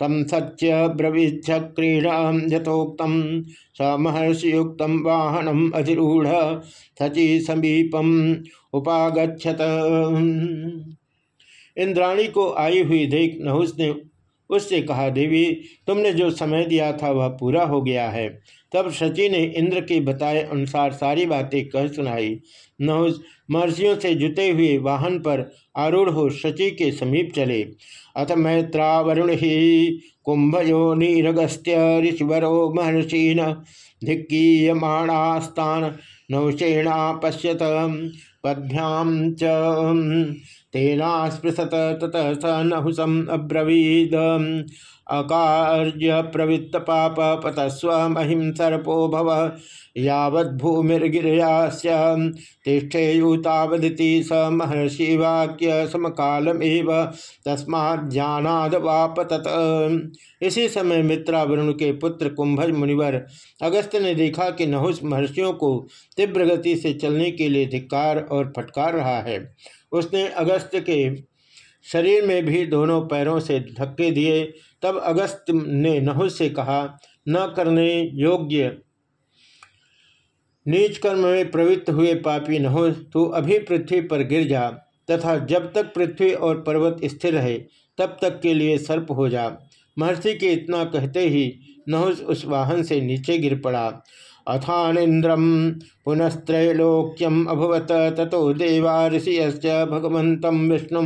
तम सत्य ब्रवीच क्रीडाम यथोक्तम स महर्षियुक्त वाहनम अधिरूढ़ सची समीपम उपागछत इंद्राणी को आई हुई देख नहुस ने उससे कहा, देवी, तुमने जो समय दिया था वह पूरा हो गया है। तब शची ने इंद्र के बताए अनुसार सारी बातें कह सुनाई। नहुस महर्षियों से जुते हुए वाहन पर आरूढ़ हो शची के समीप चले। अथ मैत्रावरुण ही कुंभयो नीरगस्त्य ऋषिवरो महर्षिन धिक्कीयमाणास्तान नौषेणा पश्यत पद्भ्याम च तेना स्पृशत ततः स नहुसम अब्रवीद। अकार्य प्रवृत्त पाप पतस्व महिम सर्पो भव यावद्भूमिर्गिरयास्य तिष्ठेयुतावदिति स महर्षि वाक्य समकालमेव वापतत। इसी समय मित्रावरुण के पुत्र कुंभज मुनिवर अगस्त ने देखा कि नहुस महर्षियों को तीव्र गति से चलने के लिए धिक्कार और फटकार रहा है। उसने अगस्त के शरीर में भी दोनों पैरों से धक्के दिए तब अगस्त ने नहुस से कहा, न करने योग्य नीच कर्म में प्रवृत्त हुए पापी नहुस तू अभी पृथ्वी पर गिर जा, तथा जब तक पृथ्वी और पर्वत स्थिर रहे, तब तक के लिए सर्प हो जा महर्षि के इतना कहते ही नहुस उस वाहन से नीचे गिर पड़ा। अथानिंद्रम पुनस्त्रैलोक्यम अभवत, ततो देवा ऋषि भगवत विष्णु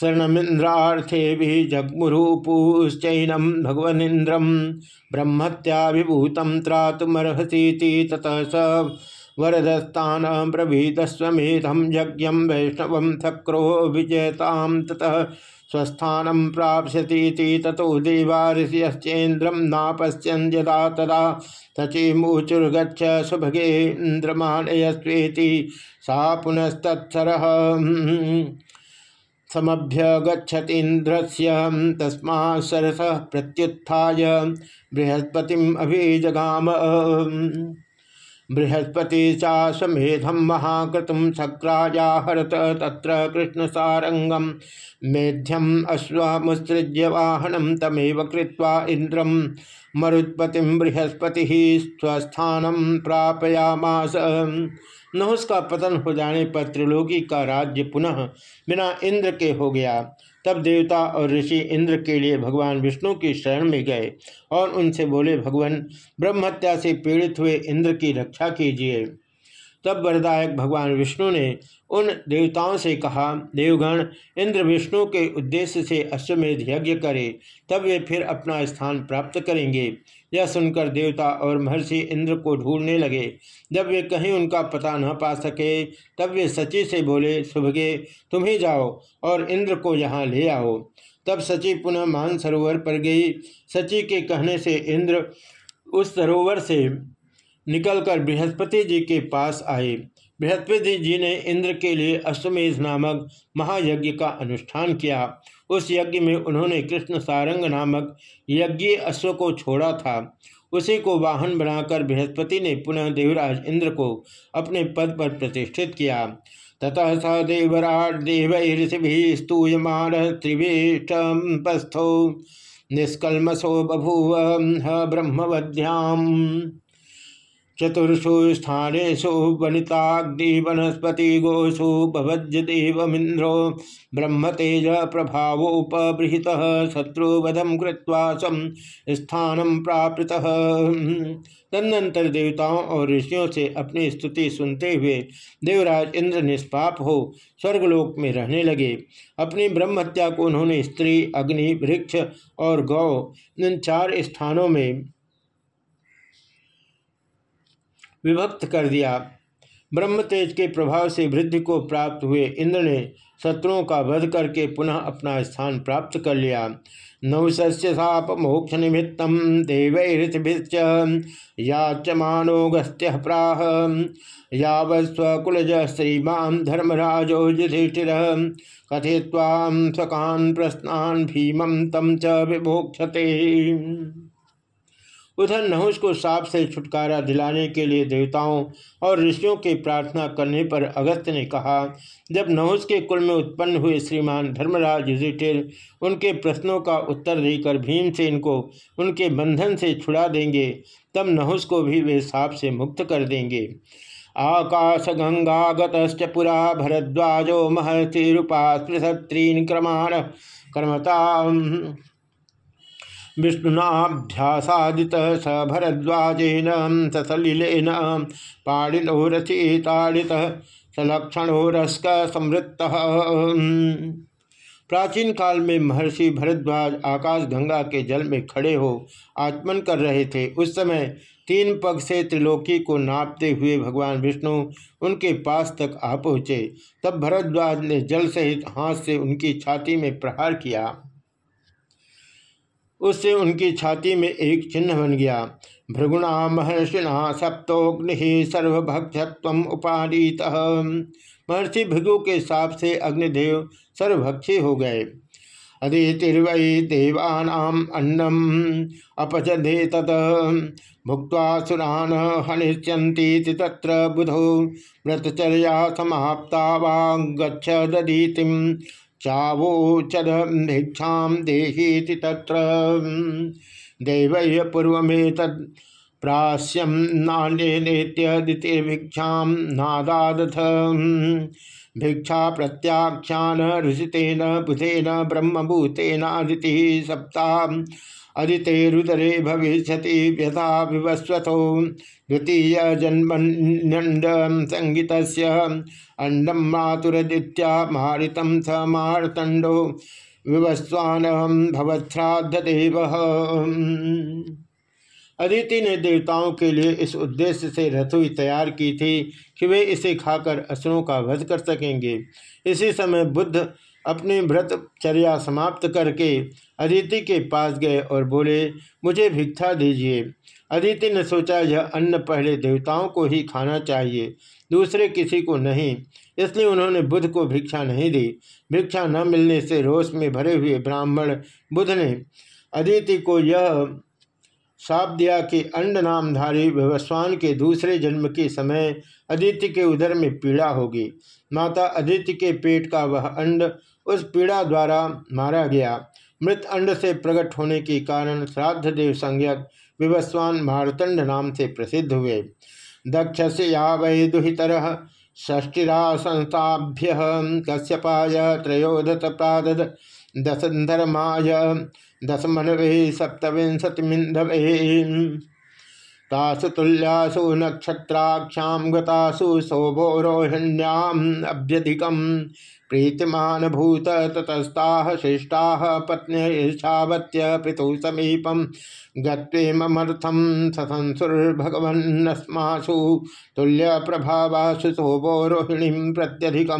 शरणमिंद्राथे भी जगमुरूपूश्चैनम भगवनिंद्रम ब्रह्मत्याभिभूतम त्रातुमर्हसीति ततः स वरदस्तान ब्रवीदस्वेदम यज्ञ वैष्णव सक्रो विजयताम ततः स्वस्थान प्राप्स्यती ततो देवा ऋषियश्चेन्द्रम नापश्यन यदा तदा तचिमूचुर्गच्छ सुभगेन्द्रमानयस्वेति सा पुनस्तत्सर। समभ्यगछतीन्द्र से तस्मा सरस प्रत्युत्थाय बृहस्पतिम अभिजगाम। बृहस्पति चाश्वेधम महाकृतम शक्रायाहरत तत्र कृष्ण सारंगम मेध्यम अश्वमुसृज्य वाहनम तमेव कृत्वा इंद्रम मरुत्पतिम बृहस्पति ही स्वस्थान प्रापयामास। नहुस का पतन हो जाने पर त्रिलोकी का राज्य पुनः बिना इंद्र के हो गया। तब देवता और ऋषि इंद्र के लिए भगवान विष्णु की शरण में गए और उनसे बोले, भगवान, ब्रह्महत्या से पीड़ित हुए इंद्र की रक्षा कीजिए। तब वरदायक भगवान विष्णु ने उन देवताओं से कहा, देवगण, इंद्र विष्णु के उद्देश्य से अश्वमेध यज्ञ करे, तब वे फिर अपना स्थान प्राप्त करेंगे। यह सुनकर देवता और महर्षि इंद्र को ढूँढने लगे। जब वे कहीं उनका पता न पा सके, तब वे सची से बोले, सुभगे, तुम ही जाओ और इंद्र को यहाँ ले आओ। तब सची पुनः मान सरोवर पर गई। सची के कहने से इंद्र उस सरोवर से निकलकर बृहस्पति जी के पास आए। बृहस्पति जी ने इंद्र के लिए अश्वमेध नामक महायज्ञ का अनुष्ठान किया। उस यज्ञ में उन्होंने कृष्ण सारंग नामक यज्ञ अश्व को छोड़ा था। उसी को वाहन बनाकर बृहस्पति ने पुनः देवराज इंद्र को अपने पद पर प्रतिष्ठित किया। ततः स देवराट देवैषिभिस्तूयमान त्रिवेष्टस्थो निष्कलमसो बभूव ब्रह्मवध्याम चतुर्षु स्थानेषु वनिताग्नि वनस्पति गोषु देवमिंद्रो ब्रह्मतेज प्रभावोपबृहित शत्रुवधम कृत्वा सम स्थान प्राप्त। तदनंतर देवताओं और ऋषियों से अपनी स्तुति सुनते हुए देवराज इंद्र निष्पाप हो स्वर्गलोक में रहने लगे। अपनी ब्रह्म हत्या को उन्होंने स्त्री, अग्नि, वृक्ष और गौ, इन चार स्थानों में विभक्त कर दिया। ब्रह्म तेज के प्रभाव से वृद्धि को प्राप्त हुए इंद्र ने शत्रुओं का वध करके पुनः अपना स्थान प्राप्त कर लिया। नौस्य साप मोक्ष निमित्त देवैऋषिभिश्च याच्यमानो गस्त्य प्राह यावस्वकुलज श्रीमान धर्मराजो युधिष्ठिर कथित्वां स्वकान् प्रश्नान् भीमं तम च विभोक्षते उधर नहुष को साप से छुटकारा दिलाने के लिए देवताओं और ऋषियों की प्रार्थना करने पर अगस्त ने कहा, जब नहुष के कुल में उत्पन्न हुए श्रीमान धर्मराज युधिष्ठिर उनके प्रश्नों का उत्तर देकर भीमसेन को उनके बंधन से छुड़ा देंगे, तब नहुष को भी वे साप से मुक्त कर देंगे। आकाश गंगा गतश्च पुरा भरद्वाजो महर्षि रूपा स्पृशत्रीन क्रमान कर्मता विष्णुनाभ्यासादित स भरद्वाजेन ससलिलेन पाणिनो रचिताड़ित सलक्षणो रस्क समृत प्राचीन काल में महर्षि भरद्वाज आकाश गंगा के जल में खड़े हो आचमन कर रहे थे। उस समय तीन पग से त्रिलोकी को नापते हुए भगवान विष्णु उनके पास तक आ पहुँचे। तब भरद्वाज ने जल सहित हाथ से उनकी छाती में प्रहार किया। उससे उनकी छाती में एक चिन्ह बन गया। भृगुणा महर्षिणा सप्तोग्नि सर्वभक्षत्व उपादीत। महर्षि भृगु के साप से अग्निदेव सर्वभक्षी हो गए। अदितिर्वै देवानाम अन्नम अपचदे तत। भुक्त सुरान हनिष्यंती तत्र बुधो। व्रतचर्या समाप्ता वागछ दधीतिम। चावोचद भिक्षा देहीति तत्र। दैवय पूर्वमेत प्रास्यम नान्येत्यदितिर्भिक्षा नादादथ। भिक्षा प्रत्याख्यान ऋषितेन बुधेन ब्रह्मभूतेनादिति सप्ताह अदितेरुदरे भविष्य व्यथा विवस्वतो। द्वितीय जन्मन्यंड संगीत अंडम मातुरदित्या मारितम स मारतंडो भवश्राद्ध देव अदिति ने देवताओं के लिए इस उद्देश्य से रसोई तैयार की थी कि वे इसे खाकर असुरों का वध कर सकेंगे। इसी समय बुद्ध अपनी व्रतचर्या समाप्त करके अदिति के पास गए और बोले, मुझे भिक्षा दीजिए। अदिति ने सोचा, यह अन्न पहले देवताओं को ही खाना चाहिए, दूसरे किसी को नहीं। इसलिए उन्होंने बुद्ध को भिक्षा नहीं दी। भिक्षा न मिलने से रोष में भरे हुए ब्राह्मण बुद्ध ने अदिति को यह साप दिया कि अंड नामधारी व्यवस्वान के दूसरे जन्म के समय अदिति के उदर में पीड़ा होगी। माता अदिति के पेट का वह अंड उस पीड़ा द्वारा मारा गया। मृत अंड से प्रकट होने के कारण श्राद्ध देव संज्ञक विवस्वान मारतंड नाम से प्रसिद्ध हुए। दक्ष से या वै दुहितर षष्टिरा संस्थाभ्य कश्यपाय त्रयोदश प्रादद दशधर्माय दशमनवे सप्तविंशतिमिंधवे। तासु तुल्यासु गतासु शोभोरोहिण्याम् अभ्यधिकम् प्रीतिमान भूत ततस्ता शिष्टा पत्न्यवत्य पितु समीपम गत्वेमर्थम ससंसुर्भगवन्नस्मासु तुल्य प्रभावासु शोभोरोहिणी प्रत्यधिक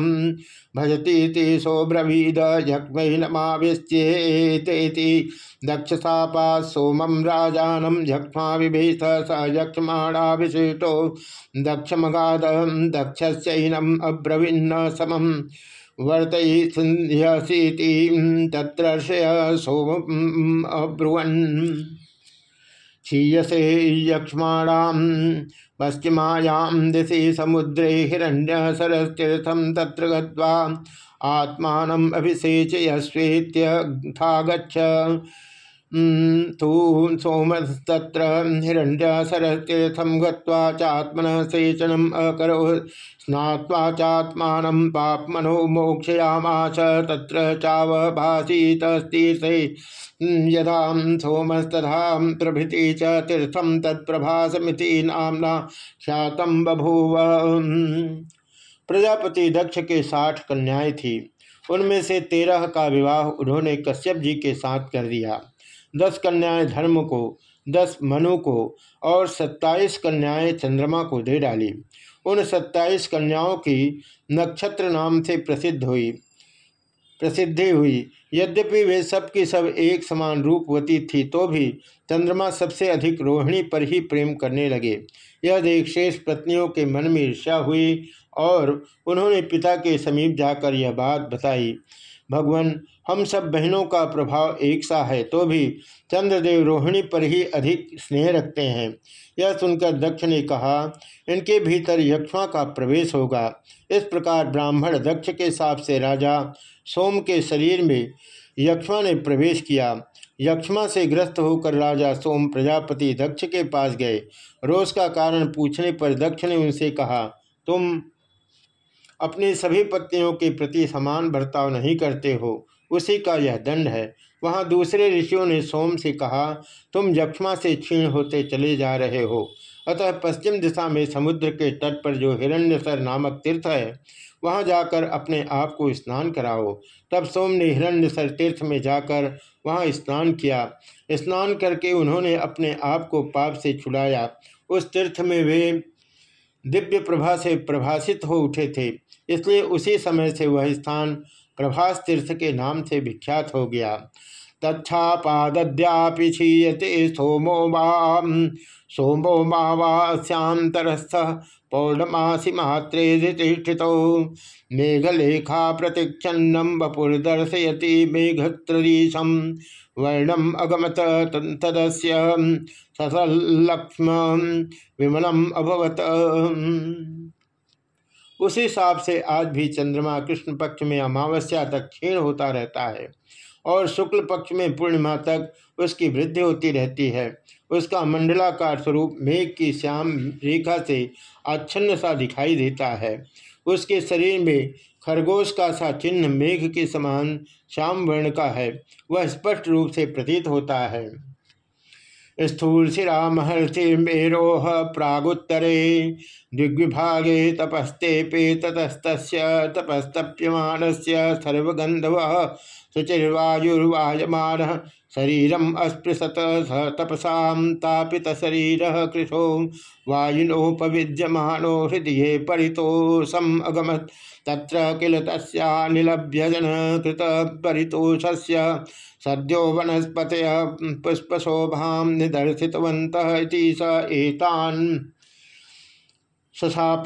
भजती सोब्रवीद यक्मैलमाविश्चेतेति दक्षसापा सोमं राजानं झक्मा विभीत स यक्षमाणाभिषेटो दक्षमगाद दक्षस्यैनम् अब्रवीन्न समम् वर्तयसीति तत्र सोम अब्रुवन्। क्षीयसे यक्ष्माणां पश्चिमायां दिशि समुद्रे हिरण्यसरस्तीर्थं तत्र गत्वा आत्मानम् अभिषेचयस्वेत्यथा गच्छ तू सोमस्तत्र हिरण्यसरतीर्थं गत्वा चात्मनः सेचनम् अकरोत्। स्नात्वा चात्मानं पाप्मनो मोक्षयामास तत्र चावभासीतस्तीर्थे यदा सोमस्तथा प्रभृति च तीर्थं तत्प्रभासमिति नाम्ना ख्यातं बभूव। प्रजापति दक्ष के साठ कन्याएँ थी। उनमें से तेरह का विवाह उन्होंने कश्यप जी के साथ कर दिया। दस कन्याएँ धर्म को, दस मनु को और सत्ताईस कन्याएँ चंद्रमा को दे डाली। उन सत्ताईस कन्याओं की नक्षत्र नाम से प्रसिद्ध हुई, प्रसिद्धि हुई। यद्यपि वे सब की सब एक समान रूपवती थी तो भी चंद्रमा सबसे अधिक रोहिणी पर ही प्रेम करने लगे। यह देख शेष पत्नियों के मन में ईर्ष्या हुई और उन्होंने पिता के समीप जाकर यह बात बताई, भगवान, हम सब बहनों का प्रभाव एक सा है तो भी चंद्रदेव रोहिणी पर ही अधिक स्नेह रखते हैं। यह सुनकर दक्ष ने कहा, इनके भीतर यक्ष्मा का प्रवेश होगा। इस प्रकार ब्राह्मण दक्ष के साप से राजा सोम के शरीर में यक्षमा ने प्रवेश किया। यक्षमा से ग्रस्त होकर राजा सोम प्रजापति दक्ष के पास गए। रोष का कारण पूछने पर दक्ष ने उनसे कहा, तुम अपनी सभी पत्नियों के प्रति समान बर्ताव नहीं करते हो। उसी का यह दंड है। वहाँ दूसरे ऋषियों ने सोम से कहा, तुम यक्ष्मा से क्षीण होते चले जा रहे हो। अतः पश्चिम दिशा में समुद्र के तट पर जो हिरण्यसर नामक तीर्थ है, वहाँ जाकर अपने आप को स्नान कराओ। तब सोम ने हिरण्यसर तीर्थ में जाकर वहाँ स्नान किया। स्नान करके उन्होंने अपने आप को पाप से छुड़ाया। उस तीर्थ में वे दिव्य प्रभा से प्रभाषित हो उठे थे। इसलिए उसी समय से वह स्थान प्रभास तीर्थ के नाम से विख्यात हो गया। तत्पाद्यापि क्षीयते सोमो माम। सोमो मावास्यांतरस्थ पौर्णमासी मात्रे तिष्ठित मेघलेखा प्रतिक्षन्नम बपुर्दर्शयति मेघत्रदीशम वर्णम अगमत तदस्य ससलक्ष्म विमलम अभवत। उसी हिसाब से आज भी चंद्रमा कृष्ण पक्ष में अमावस्या तक क्षीण होता रहता है और शुक्ल पक्ष में पूर्णिमा तक उसकी वृद्धि होती रहती है। उसका मंडलाकार स्वरूप मेघ की श्याम रेखा से आच्छन्न सा दिखाई देता है। उसके शरीर में खरगोश का सा चिन्ह मेघ के समान श्याम वर्ण का है। वह स्पष्ट रूप से प्रतीत होता है। स्थूल शिरा मेरोह प्रागुत्तरे दिग्विभागे तपस्ते पे ततस्त तपस्तप्यमान सर्वगंधव शुचिर्वायुर्वायमान शरीरम अस्पृशत स तपसा तापित शरीर कृशो वायुनोपविद्यमानो हृदय परितोषम अगमत। तत्र किल तस्निलभ्यजन कृत परितोषस्य सद्यो वनस्पत पुष्पशोभा निदर्शितवंत स एतान सशाप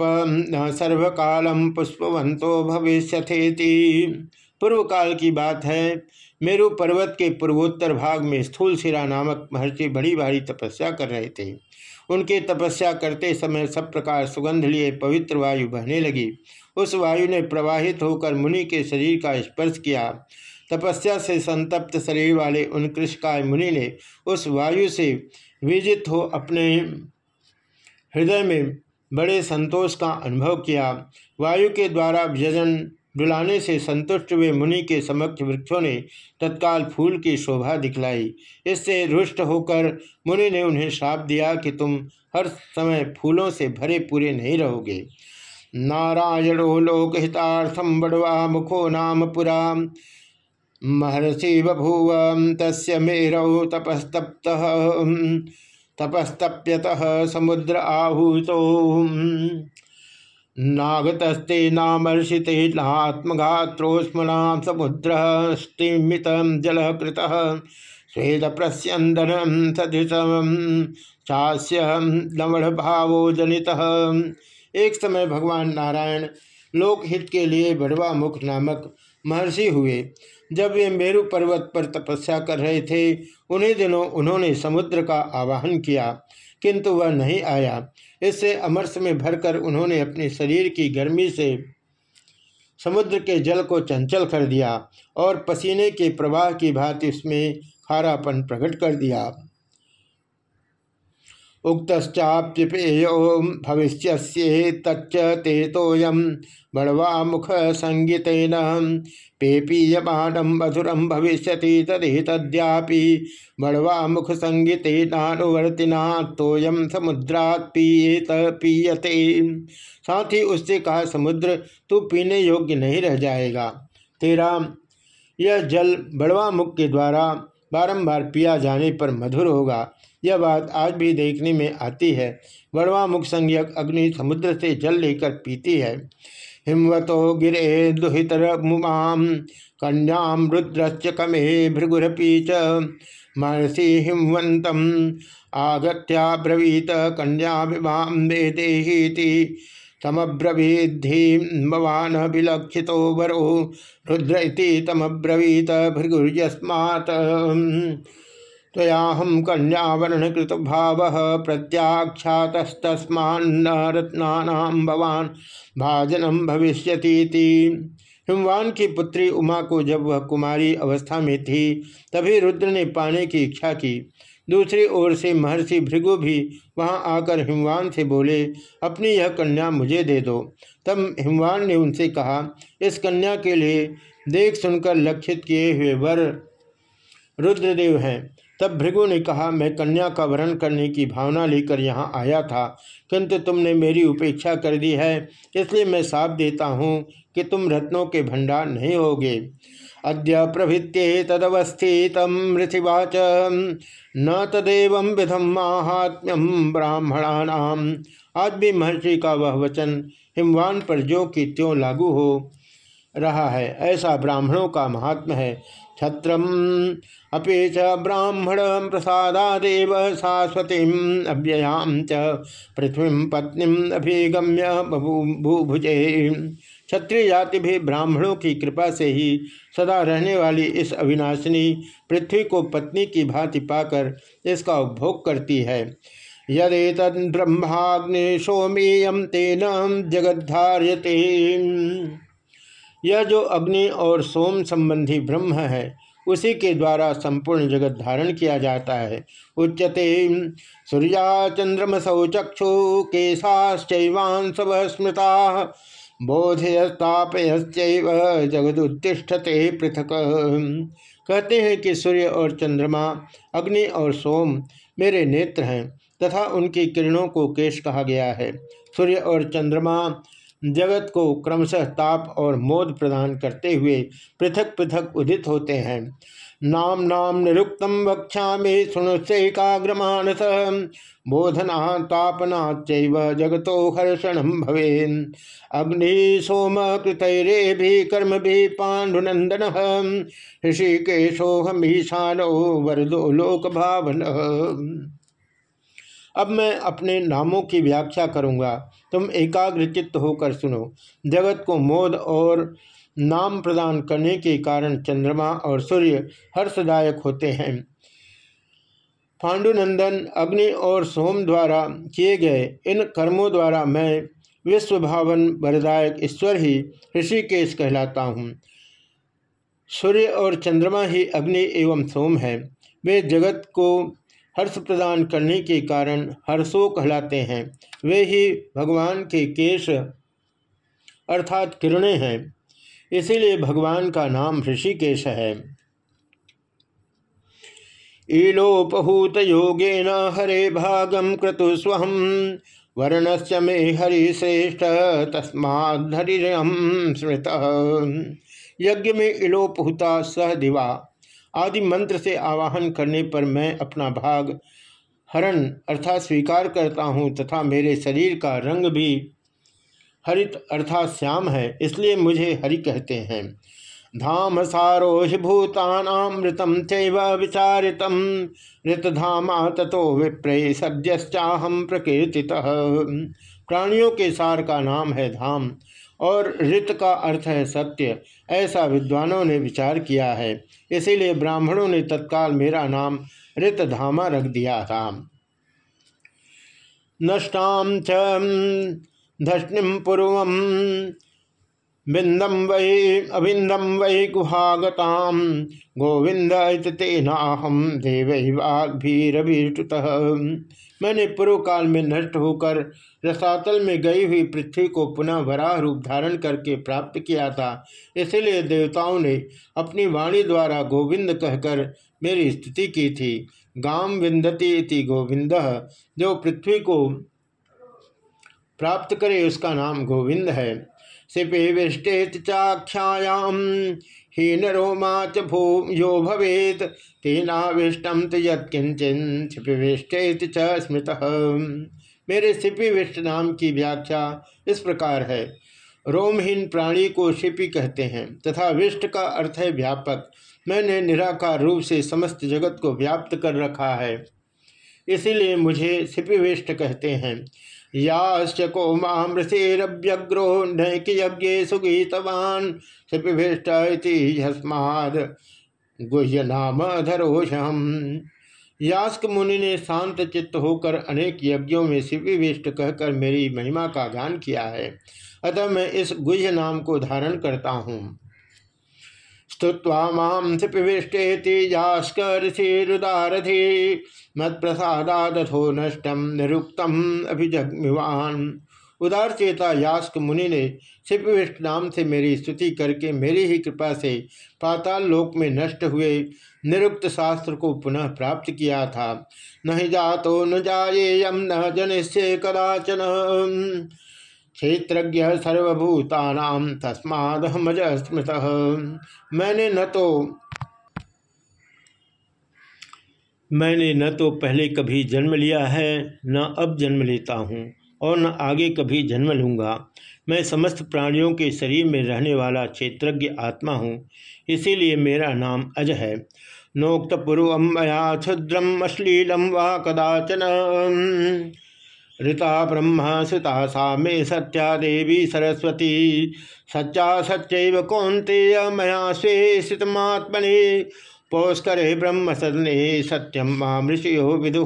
सर्वकालम पुष्पवंतो भविष्यथेति। पूर्व काल की बात है। मेरु पर्वत के पूर्वोत्तर भाग में स्थूल शिरा नामक महर्षि बड़ी भारी तपस्या कर रहे थे। उनके तपस्या करते समय सब प्रकार सुगंध लिए पवित्र वायु बहने लगी। उस वायु ने प्रवाहित होकर मुनि के शरीर का स्पर्श किया। तपस्या से संतप्त शरीर वाले उन कृष्णकाय मुनि ने उस वायु से विजित हो अपने हृदय में बड़े संतोष का अनुभव किया। वायु के द्वारा व्यजन डुलाने से संतुष्ट हुए मुनि के समक्ष वृक्षों ने तत्काल फूल की शोभा दिखलाई। इससे रुष्ट होकर मुनि ने उन्हें श्राप दिया कि तुम हर समय फूलों से भरे पूरे नहीं रहोगे। नारायणो लोकहितार्थम बड़वा मुखो नाम पुरा। महर्षि बभूव तस् मेरौ तपस्तप्त, तपस्तप्यत समुद्र आहूतो। नागतस्ते नामर्षिते नात्मघात्रोस्मना समुद्र स्तिमित जल कृत स्वेद प्रस्यंदन सदृशम चास्य लवण भावो जनित। एक समय भगवान नारायण लोकहित के लिए बड़वा मुख नामक महर्षि हुए। जब वे मेरु पर्वत पर तपस्या कर रहे थे, उन्हीं दिनों उन्होंने समुद्र का आवाहन किया, किंतु वह नहीं आया। इससे अमरस में भरकर उन्होंने अपने शरीर की गर्मी से समुद्र के जल को चंचल कर दिया और पसीने के प्रवाह की भांति उसमें खारापन प्रकट कर दिया। उक्तश्चाप्यपेयो भविष्य तच्च तेतोयम बड़वा मुख संगीतेन पेपीयमानम मधुरम भविष्य तदेतद्यापि बड़वा मुख संगीतेनानुवर्तिना तोयम समुद्रात पीयेत पीयते। साथ ही उससे कहा, समुद्र, तू पीने योग्य नहीं रह जाएगा। तेरा यह जल बड़वा मुख के द्वारा बारंबार पिया जाने पर मधुर होगा। यह बात आज भी देखने में आती है। बड़वा मुख संज्ञक अग्नि समुद्र से जल लेकर पीती है। हिमवतो गिरे दुहितरमुमाम कन्याम रुद्रश्च कमे भृगुरपी च महर्षि हिमवंतम आगत्या ब्रवीत कन्या विवाम वेदेहीति तमब्रवीद्धि भवान विलक्षितो वरो, रुद्र इति तमब्रवीत भृगुर्यस्मात्। त्वयाहम कन्यावरणकृत भाव प्रत्याख्यातस्तस्मान्न भवान भाजनम भविष्यतीति। हिमवान की पुत्री उमा को जब वह कुमारी अवस्था में थी, तभी रुद्र ने पाने की इच्छा की। दूसरी ओर से महर्षि भृगु भी वहाँ आकर हिमवान से बोले, अपनी यह कन्या मुझे दे दो। तब हिमवान ने उनसे कहा, इस कन्या के लिए देख सुनकर लक्षित किए हुए वर रुद्रदेव हैं। तब भृगु ने कहा, मैं कन्या का वरण करने की भावना लेकर यहाँ आया था, किंतु तुमने मेरी उपेक्षा कर दी है, इसलिए मैं साफ़ देता हूँ कि तुम रत्नों के भंडार नहीं होगे। अद्य प्रभृत्ये तदवस्थित मृथिवाच न तदेव विधम महात्म्यम ब्राह्मणानाम। आज भी महर्षि का वह वचन हिमवान पर जो कि त्यों लागू हो रहा है, ऐसा ब्राह्मणों का महात्म है। छत्रम। अपे च ब्राह्मण प्रसादादेव शाश्वती अव्ययाम च पृथ्वी पत्नी अभिगम्य भूभुजे। क्षत्रिय जाति भी ब्राह्मणों की कृपा से ही सदा रहने वाली इस अविनाशिनी पृथ्वी को पत्नी की भांति पाकर इसका उपभोग करती है। यदि ब्रह्माग्नि सोमीयम तेन जगद्धार्यते। यह जो अग्नि और सोम संबंधी ब्रह्म है, उसी के द्वारा संपूर्ण जगत धारण किया जाता है। उच्यते सूर्या चंद्रमसौ चक्षु केशाश्चैवांसव स्मृता बोधयस्तापयश्च जगदुत्तिष्ठते पृथक। कहते हैं कि सूर्य और चंद्रमा, अग्नि और सोम मेरे नेत्र हैं, तथा उनकी किरणों को केश कहा गया है। सूर्य और चंद्रमा जगत को क्रमशः ताप और मोद प्रदान करते हुए पृथक पृथक उदित होते हैं। नाम नाम निरुक्तम वक्षा में सुनुष्काग्रमानस बोधना तापना चैव जगतो हर्षण भवे अग्नि सोम कृतरे भी कर्म भी पांडुनंदन ऋषिकेशो हमीशानो वरदो लोक भावन अब मैं अपने नामों की व्याख्या करूँगा। तुम एकाग्र चित्त होकर सुनो। जगत को मोद और नाम प्रदान करने के कारण चंद्रमा और सूर्य हर्षदायक होते हैं। पांडुनंदन, अग्नि और सोम द्वारा किए गए इन कर्मों द्वारा मैं विश्वभावन वरदायक ईश्वर ही ऋषिकेश कहलाता हूँ। सूर्य और चंद्रमा ही अग्नि एवं सोम है। वे जगत को हर्ष प्रदान करने के कारण हर्षो कहलाते हैं। वे ही भगवान के केश अर्थात किरणें हैं। इसीलिए भगवान का नाम ऋषिकेश है। ईलोपहूत योगेन हरे भागम क्रतुस्वहम वर्णस्य मे हरिश्रेष्ठ तस्माधरिम स्मृत। यज्ञ में इलोपहुता सह दिवा। आदि मंत्र से आवाहन करने पर मैं अपना भाग हरण अर्थात स्वीकार करता हूँ तथा मेरे शरीर का रंग भी हरित अर्थात श्याम है, इसलिए मुझे हरि कहते हैं। धाम सारोहि भूतानामृतम चैव विचारित ऋतधामा तथो विप्रे सद्यश्चाहम प्रकृति प्राणियों के सार का नाम है धाम, और ऋत का अर्थ है सत्य। ऐसा विद्वानों ने विचार किया है। इसीलिए ब्राह्मणों ने तत्काल मेरा नाम ऋतधामा रख दिया था। नष्टाम च धष्णिम पूर्व बिंदम वै अबिंदम वै गुहागताम गोविंद तेनाहम देवभीरभीष्टुत मैंने पूर्व काल में नष्ट होकर रसातल में गई हुई पृथ्वी को पुनः वराह रूप धारण करके प्राप्त किया था। इसलिए देवताओं ने अपनी वाणी द्वारा गोविंद कहकर मेरी स्तुति की थी। गाम विंदती इति गोविंद, जो पृथ्वी को प्राप्त करे उसका नाम गोविंद है। शिपे विष्टेत चाख्यायाम हीन रोमा च भू यो भवेत तेनाविष्टम तो यत्किंचन छिपिविष्टेत च स्मृत। मेरे शिपिविष्ट नाम की व्याख्या इस प्रकार है। रोमहीन प्राणी को शिपि कहते हैं, तथा विष्ट का अर्थ है व्यापक। मैंने निराकार रूप से समस्त जगत को व्याप्त कर रखा है। इसीलिए मुझे सिपिविष्ट कहते हैं। याश्च को मामृषेरव्यग्रो नैक यज्ञ सुगीतवान शिपिभिष्ट यस्माद गुह्य नाम धरोषम यास्क मुनि ने शांत चित्त होकर अनेक यज्ञों में शिपिविष्ट कहकर मेरी महिमा का गान किया है। अतः मैं इस गुह्य नाम को धारण करता हूँ। स्तुत्वा माँ शिपिविष्टेति यास्कऋषिरुदारथि मत्प्रसादादथो नष्टम निरुक्तम अभिजग्मिवान। उदार चेता यास्क मुनि ने शिपविष्ट नाम से मेरी स्तुति करके मेरी ही कृपा से पाताल लोक में नष्ट हुए निरुक्त शास्त्र को पुनः प्राप्त किया था। न जातो न जाएयम न जनिष्य कदाचन। क्षेत्रज्ञ सर्वभूतानाम तस्मादहमज स्मृत मैंने न तो मैंने न तो पहले कभी जन्म लिया है, न अब जन्म लेता हूँ, और न आगे कभी जन्म लूँगा। मैं समस्त प्राणियों के शरीर में रहने वाला क्षेत्रज्ञ आत्मा हूँ, इसीलिए मेरा नाम अज है। नोक्त पूर्व मया क्षुद्रम अश्लीलम व कदाचन। ऋता ब्रह्म सुता सा मे सत्या देवी सरस्वती। सच्चा सच्चैव कौंतेय मया स्वे पौष्कर ब्रह्म सदने सत्यम माम ऋषियो विदु।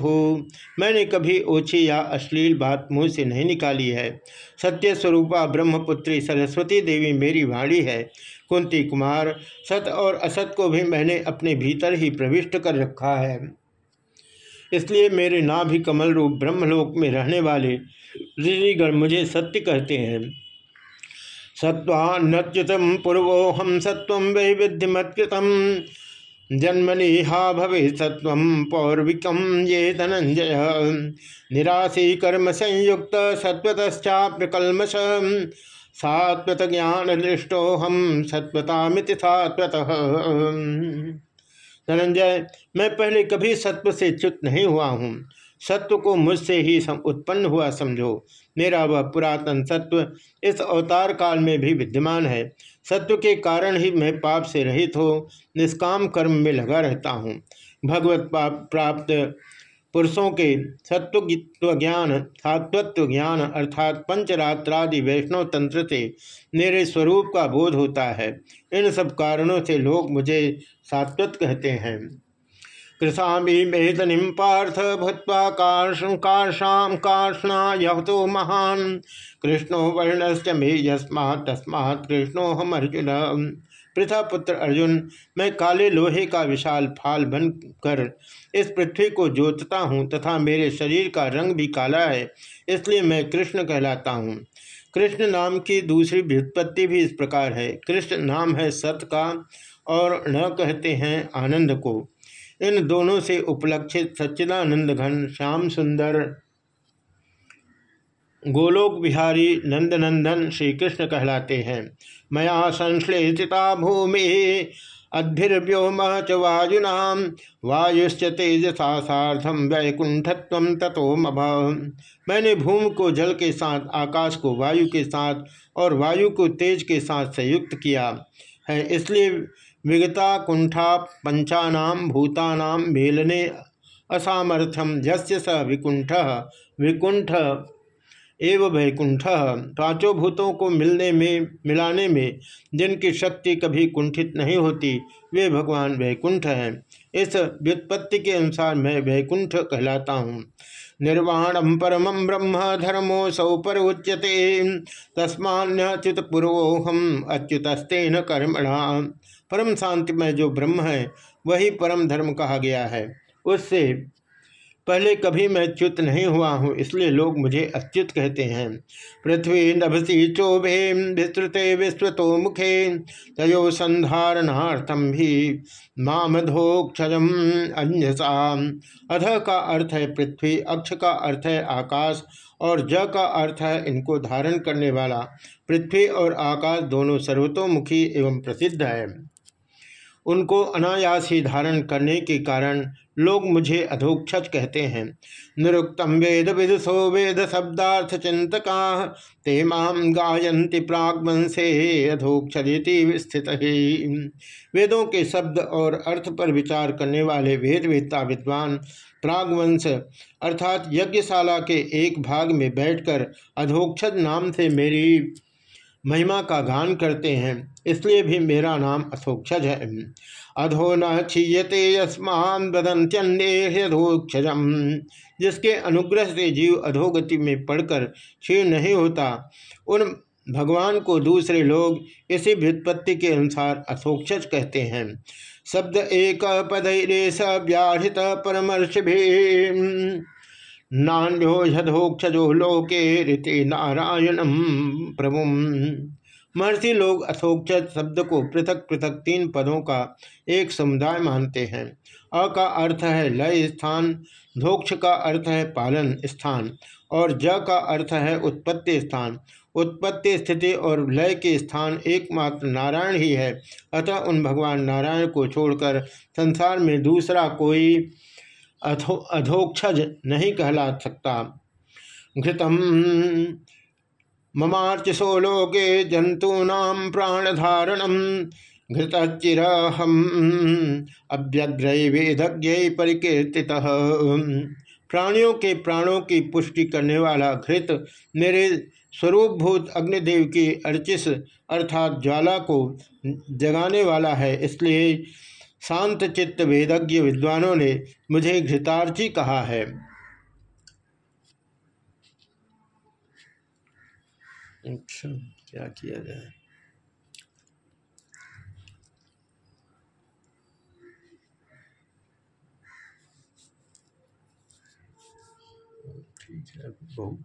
मैंने कभी ओछी या अश्लील बात मुँह से नहीं निकाली है। सत्य स्वरूपा ब्रह्मपुत्री सरस्वती देवी मेरी वाणी है। कुंती कुमार, सत और असत को भी मैंने अपने भीतर ही प्रविष्ट कर रखा है। इसलिए मेरे नाभि कमल रूप ब्रह्मलोक में रहने वाले ऋषिगण मुझे सत्य कहते हैं। सत्वान्नच्युतम पूर्वो हम सत्व वै विद्धिमत्कृतम जन्मनि हा भवे सत्व पौर्विकम ये धनंजय निराशी कर्म संयुक्त सत्वतश्चाप्रकलमश सात्वत ज्ञान दृष्टो हम सत्वतामिति सात्वत धनंजय, मैं पहले कभी सत्व से च्युत नहीं हुआ हूँ। सत्व को मुझसे ही उत्पन्न हुआ समझो। मेरा वह पुरातन सत्व इस अवतार काल में भी विद्यमान है। सत्व के कारण ही मैं पाप से रहित हो, निष्काम कर्म में लगा रहता हूँ। भगवत पाप प्राप्त पुरुषों के सत्वत्व ज्ञान, सात्वत्व ज्ञान अर्थात पंचरात्रादि वैष्णव तंत्र से मेरे स्वरूप का बोध होता है। इन सब कारणों से लोग मुझे सात्वत कहते हैं। कृषामी मेदनी पार्थ भूत्वा कार्षाम कार्षणा यह तो महान। कृष्णो वर्णस्य मे यस्मा तस्मा कृष्णो हम अर्जुन पृथा पुत्र अर्जुन, मैं काले लोहे का विशाल फाल बन कर इस पृथ्वी को जोतता हूँ तथा मेरे शरीर का रंग भी काला है, इसलिए मैं कृष्ण कहलाता हूँ। कृष्ण नाम की दूसरी व्युत्पत्ति भी इस प्रकार है। कृष्ण नाम है सत का और न कहते हैं आनंद को। इन दोनों से उपलक्षित सच्चिदानंद घन श्याम सुंदर गोलोक बिहारी नंदनंदन श्री कृष्ण कहलाते हैं। मया संश्लेषिता भूमि, अद्भिर्व्योम च वायुना, वायुश्च तेजसा साधम वैकुंठत्व तथो मैंने भूमि को जल के साथ, आकाश को वायु के साथ और वायु को तेज के साथ संयुक्त किया है, इसलिए विगता कुंठा पंचानाम भूतानाम मेलने असामर्थ्यम यस्य स विकुंठ विकुंठ एवं वैकुंठ पाँचों भूतों को मिलने में, मिलाने में, जिनकी शक्ति कभी कुंठित नहीं होती, वे भगवान वैकुंठ हैं। इस व्युत्पत्ति के अनुसार मैं वैकुंठ कहलाता हूँ। निर्वाणम परम ब्रह्म धर्मो सौ पर उच्यते तस्माच्युत पूर्वोहम अच्युतस्तेन कर्मणा। परम शांति में जो ब्रह्म है, वही परम धर्म कहा गया है। उससे पहले कभी मैं च्युत नहीं हुआ हूँ, इसलिए लोग मुझे अच्युत कहते हैं। पृथ्वी नभसी चोभे विस्तृते विस्तृतो मुखे, तयो संधारणार्थम भी मामधोक्षजम अन्यसा। अध का अर्थ है पृथ्वी, अक्ष का अर्थ है आकाश, और ज का अर्थ है इनको धारण करने वाला। पृथ्वी और आकाश दोनों सर्वतोमुखी एवं प्रसिद्ध है। उनको अनायास ही धारण करने के कारण लोग मुझे अधोक्षज कहते हैं। निरुक्तम वेद विदुषो वेद शब्दार्थ चिंतका, ते माम गायंती प्रागवंशे अधोक्षति स्थित वेदों के शब्द और अर्थ पर विचार करने वाले वेद वेदता विद्वान प्रागवंश अर्थात यज्ञशाला के एक भाग में बैठकर अधोक्षज नाम से मेरी महिमा का गान करते हैं, इसलिए भी मेरा नाम अथोक्षज है। अधो न क्षीयते यस्मान बदंत्यन्यधोक्षजम जिसके अनुग्रह से जीव अधोगति में पड़कर क्षीण नहीं होता, उन भगवान को दूसरे लोग इसी व्युत्पत्ति के अनुसार अथोक्षज कहते हैं। शब्द एक पदैरेश व्याहृत परमर्ष भी नान्यो यधोक्षजो लोके रीति नारायणम प्रभु। महर्षि लोग अशोक्षज शब्द को पृथक पृथक तीन पदों का एक समुदाय मानते हैं। अ का अर्थ है लय स्थान, धोक्ष का अर्थ है पालन स्थान, और ज का अर्थ है उत्पत्ति स्थान। उत्पत्ति स्थिति और लय के स्थान एकमात्र नारायण ही है। अतः उन भगवान नारायण को छोड़कर संसार में दूसरा कोई अधो, अधोक्षज नहीं कहला सकता। घृतम। ममार्चिशो लोके जंतूना प्राणधारणम। घृतचिरहम। अभ्यद्रय वेदज्ञ परिकीर्ति प्राणियों के प्राणों की पुष्टि करने वाला घृत मेरे स्वरूपभूत अग्निदेव की अर्चिस अर्थात ज्वाला को जगाने वाला है, इसलिए शांत चित्त वेदज्ञ विद्वानों ने मुझे घृतार्ची कहा है। अच्छा क्या किया जाए? ठीक है, बहुत।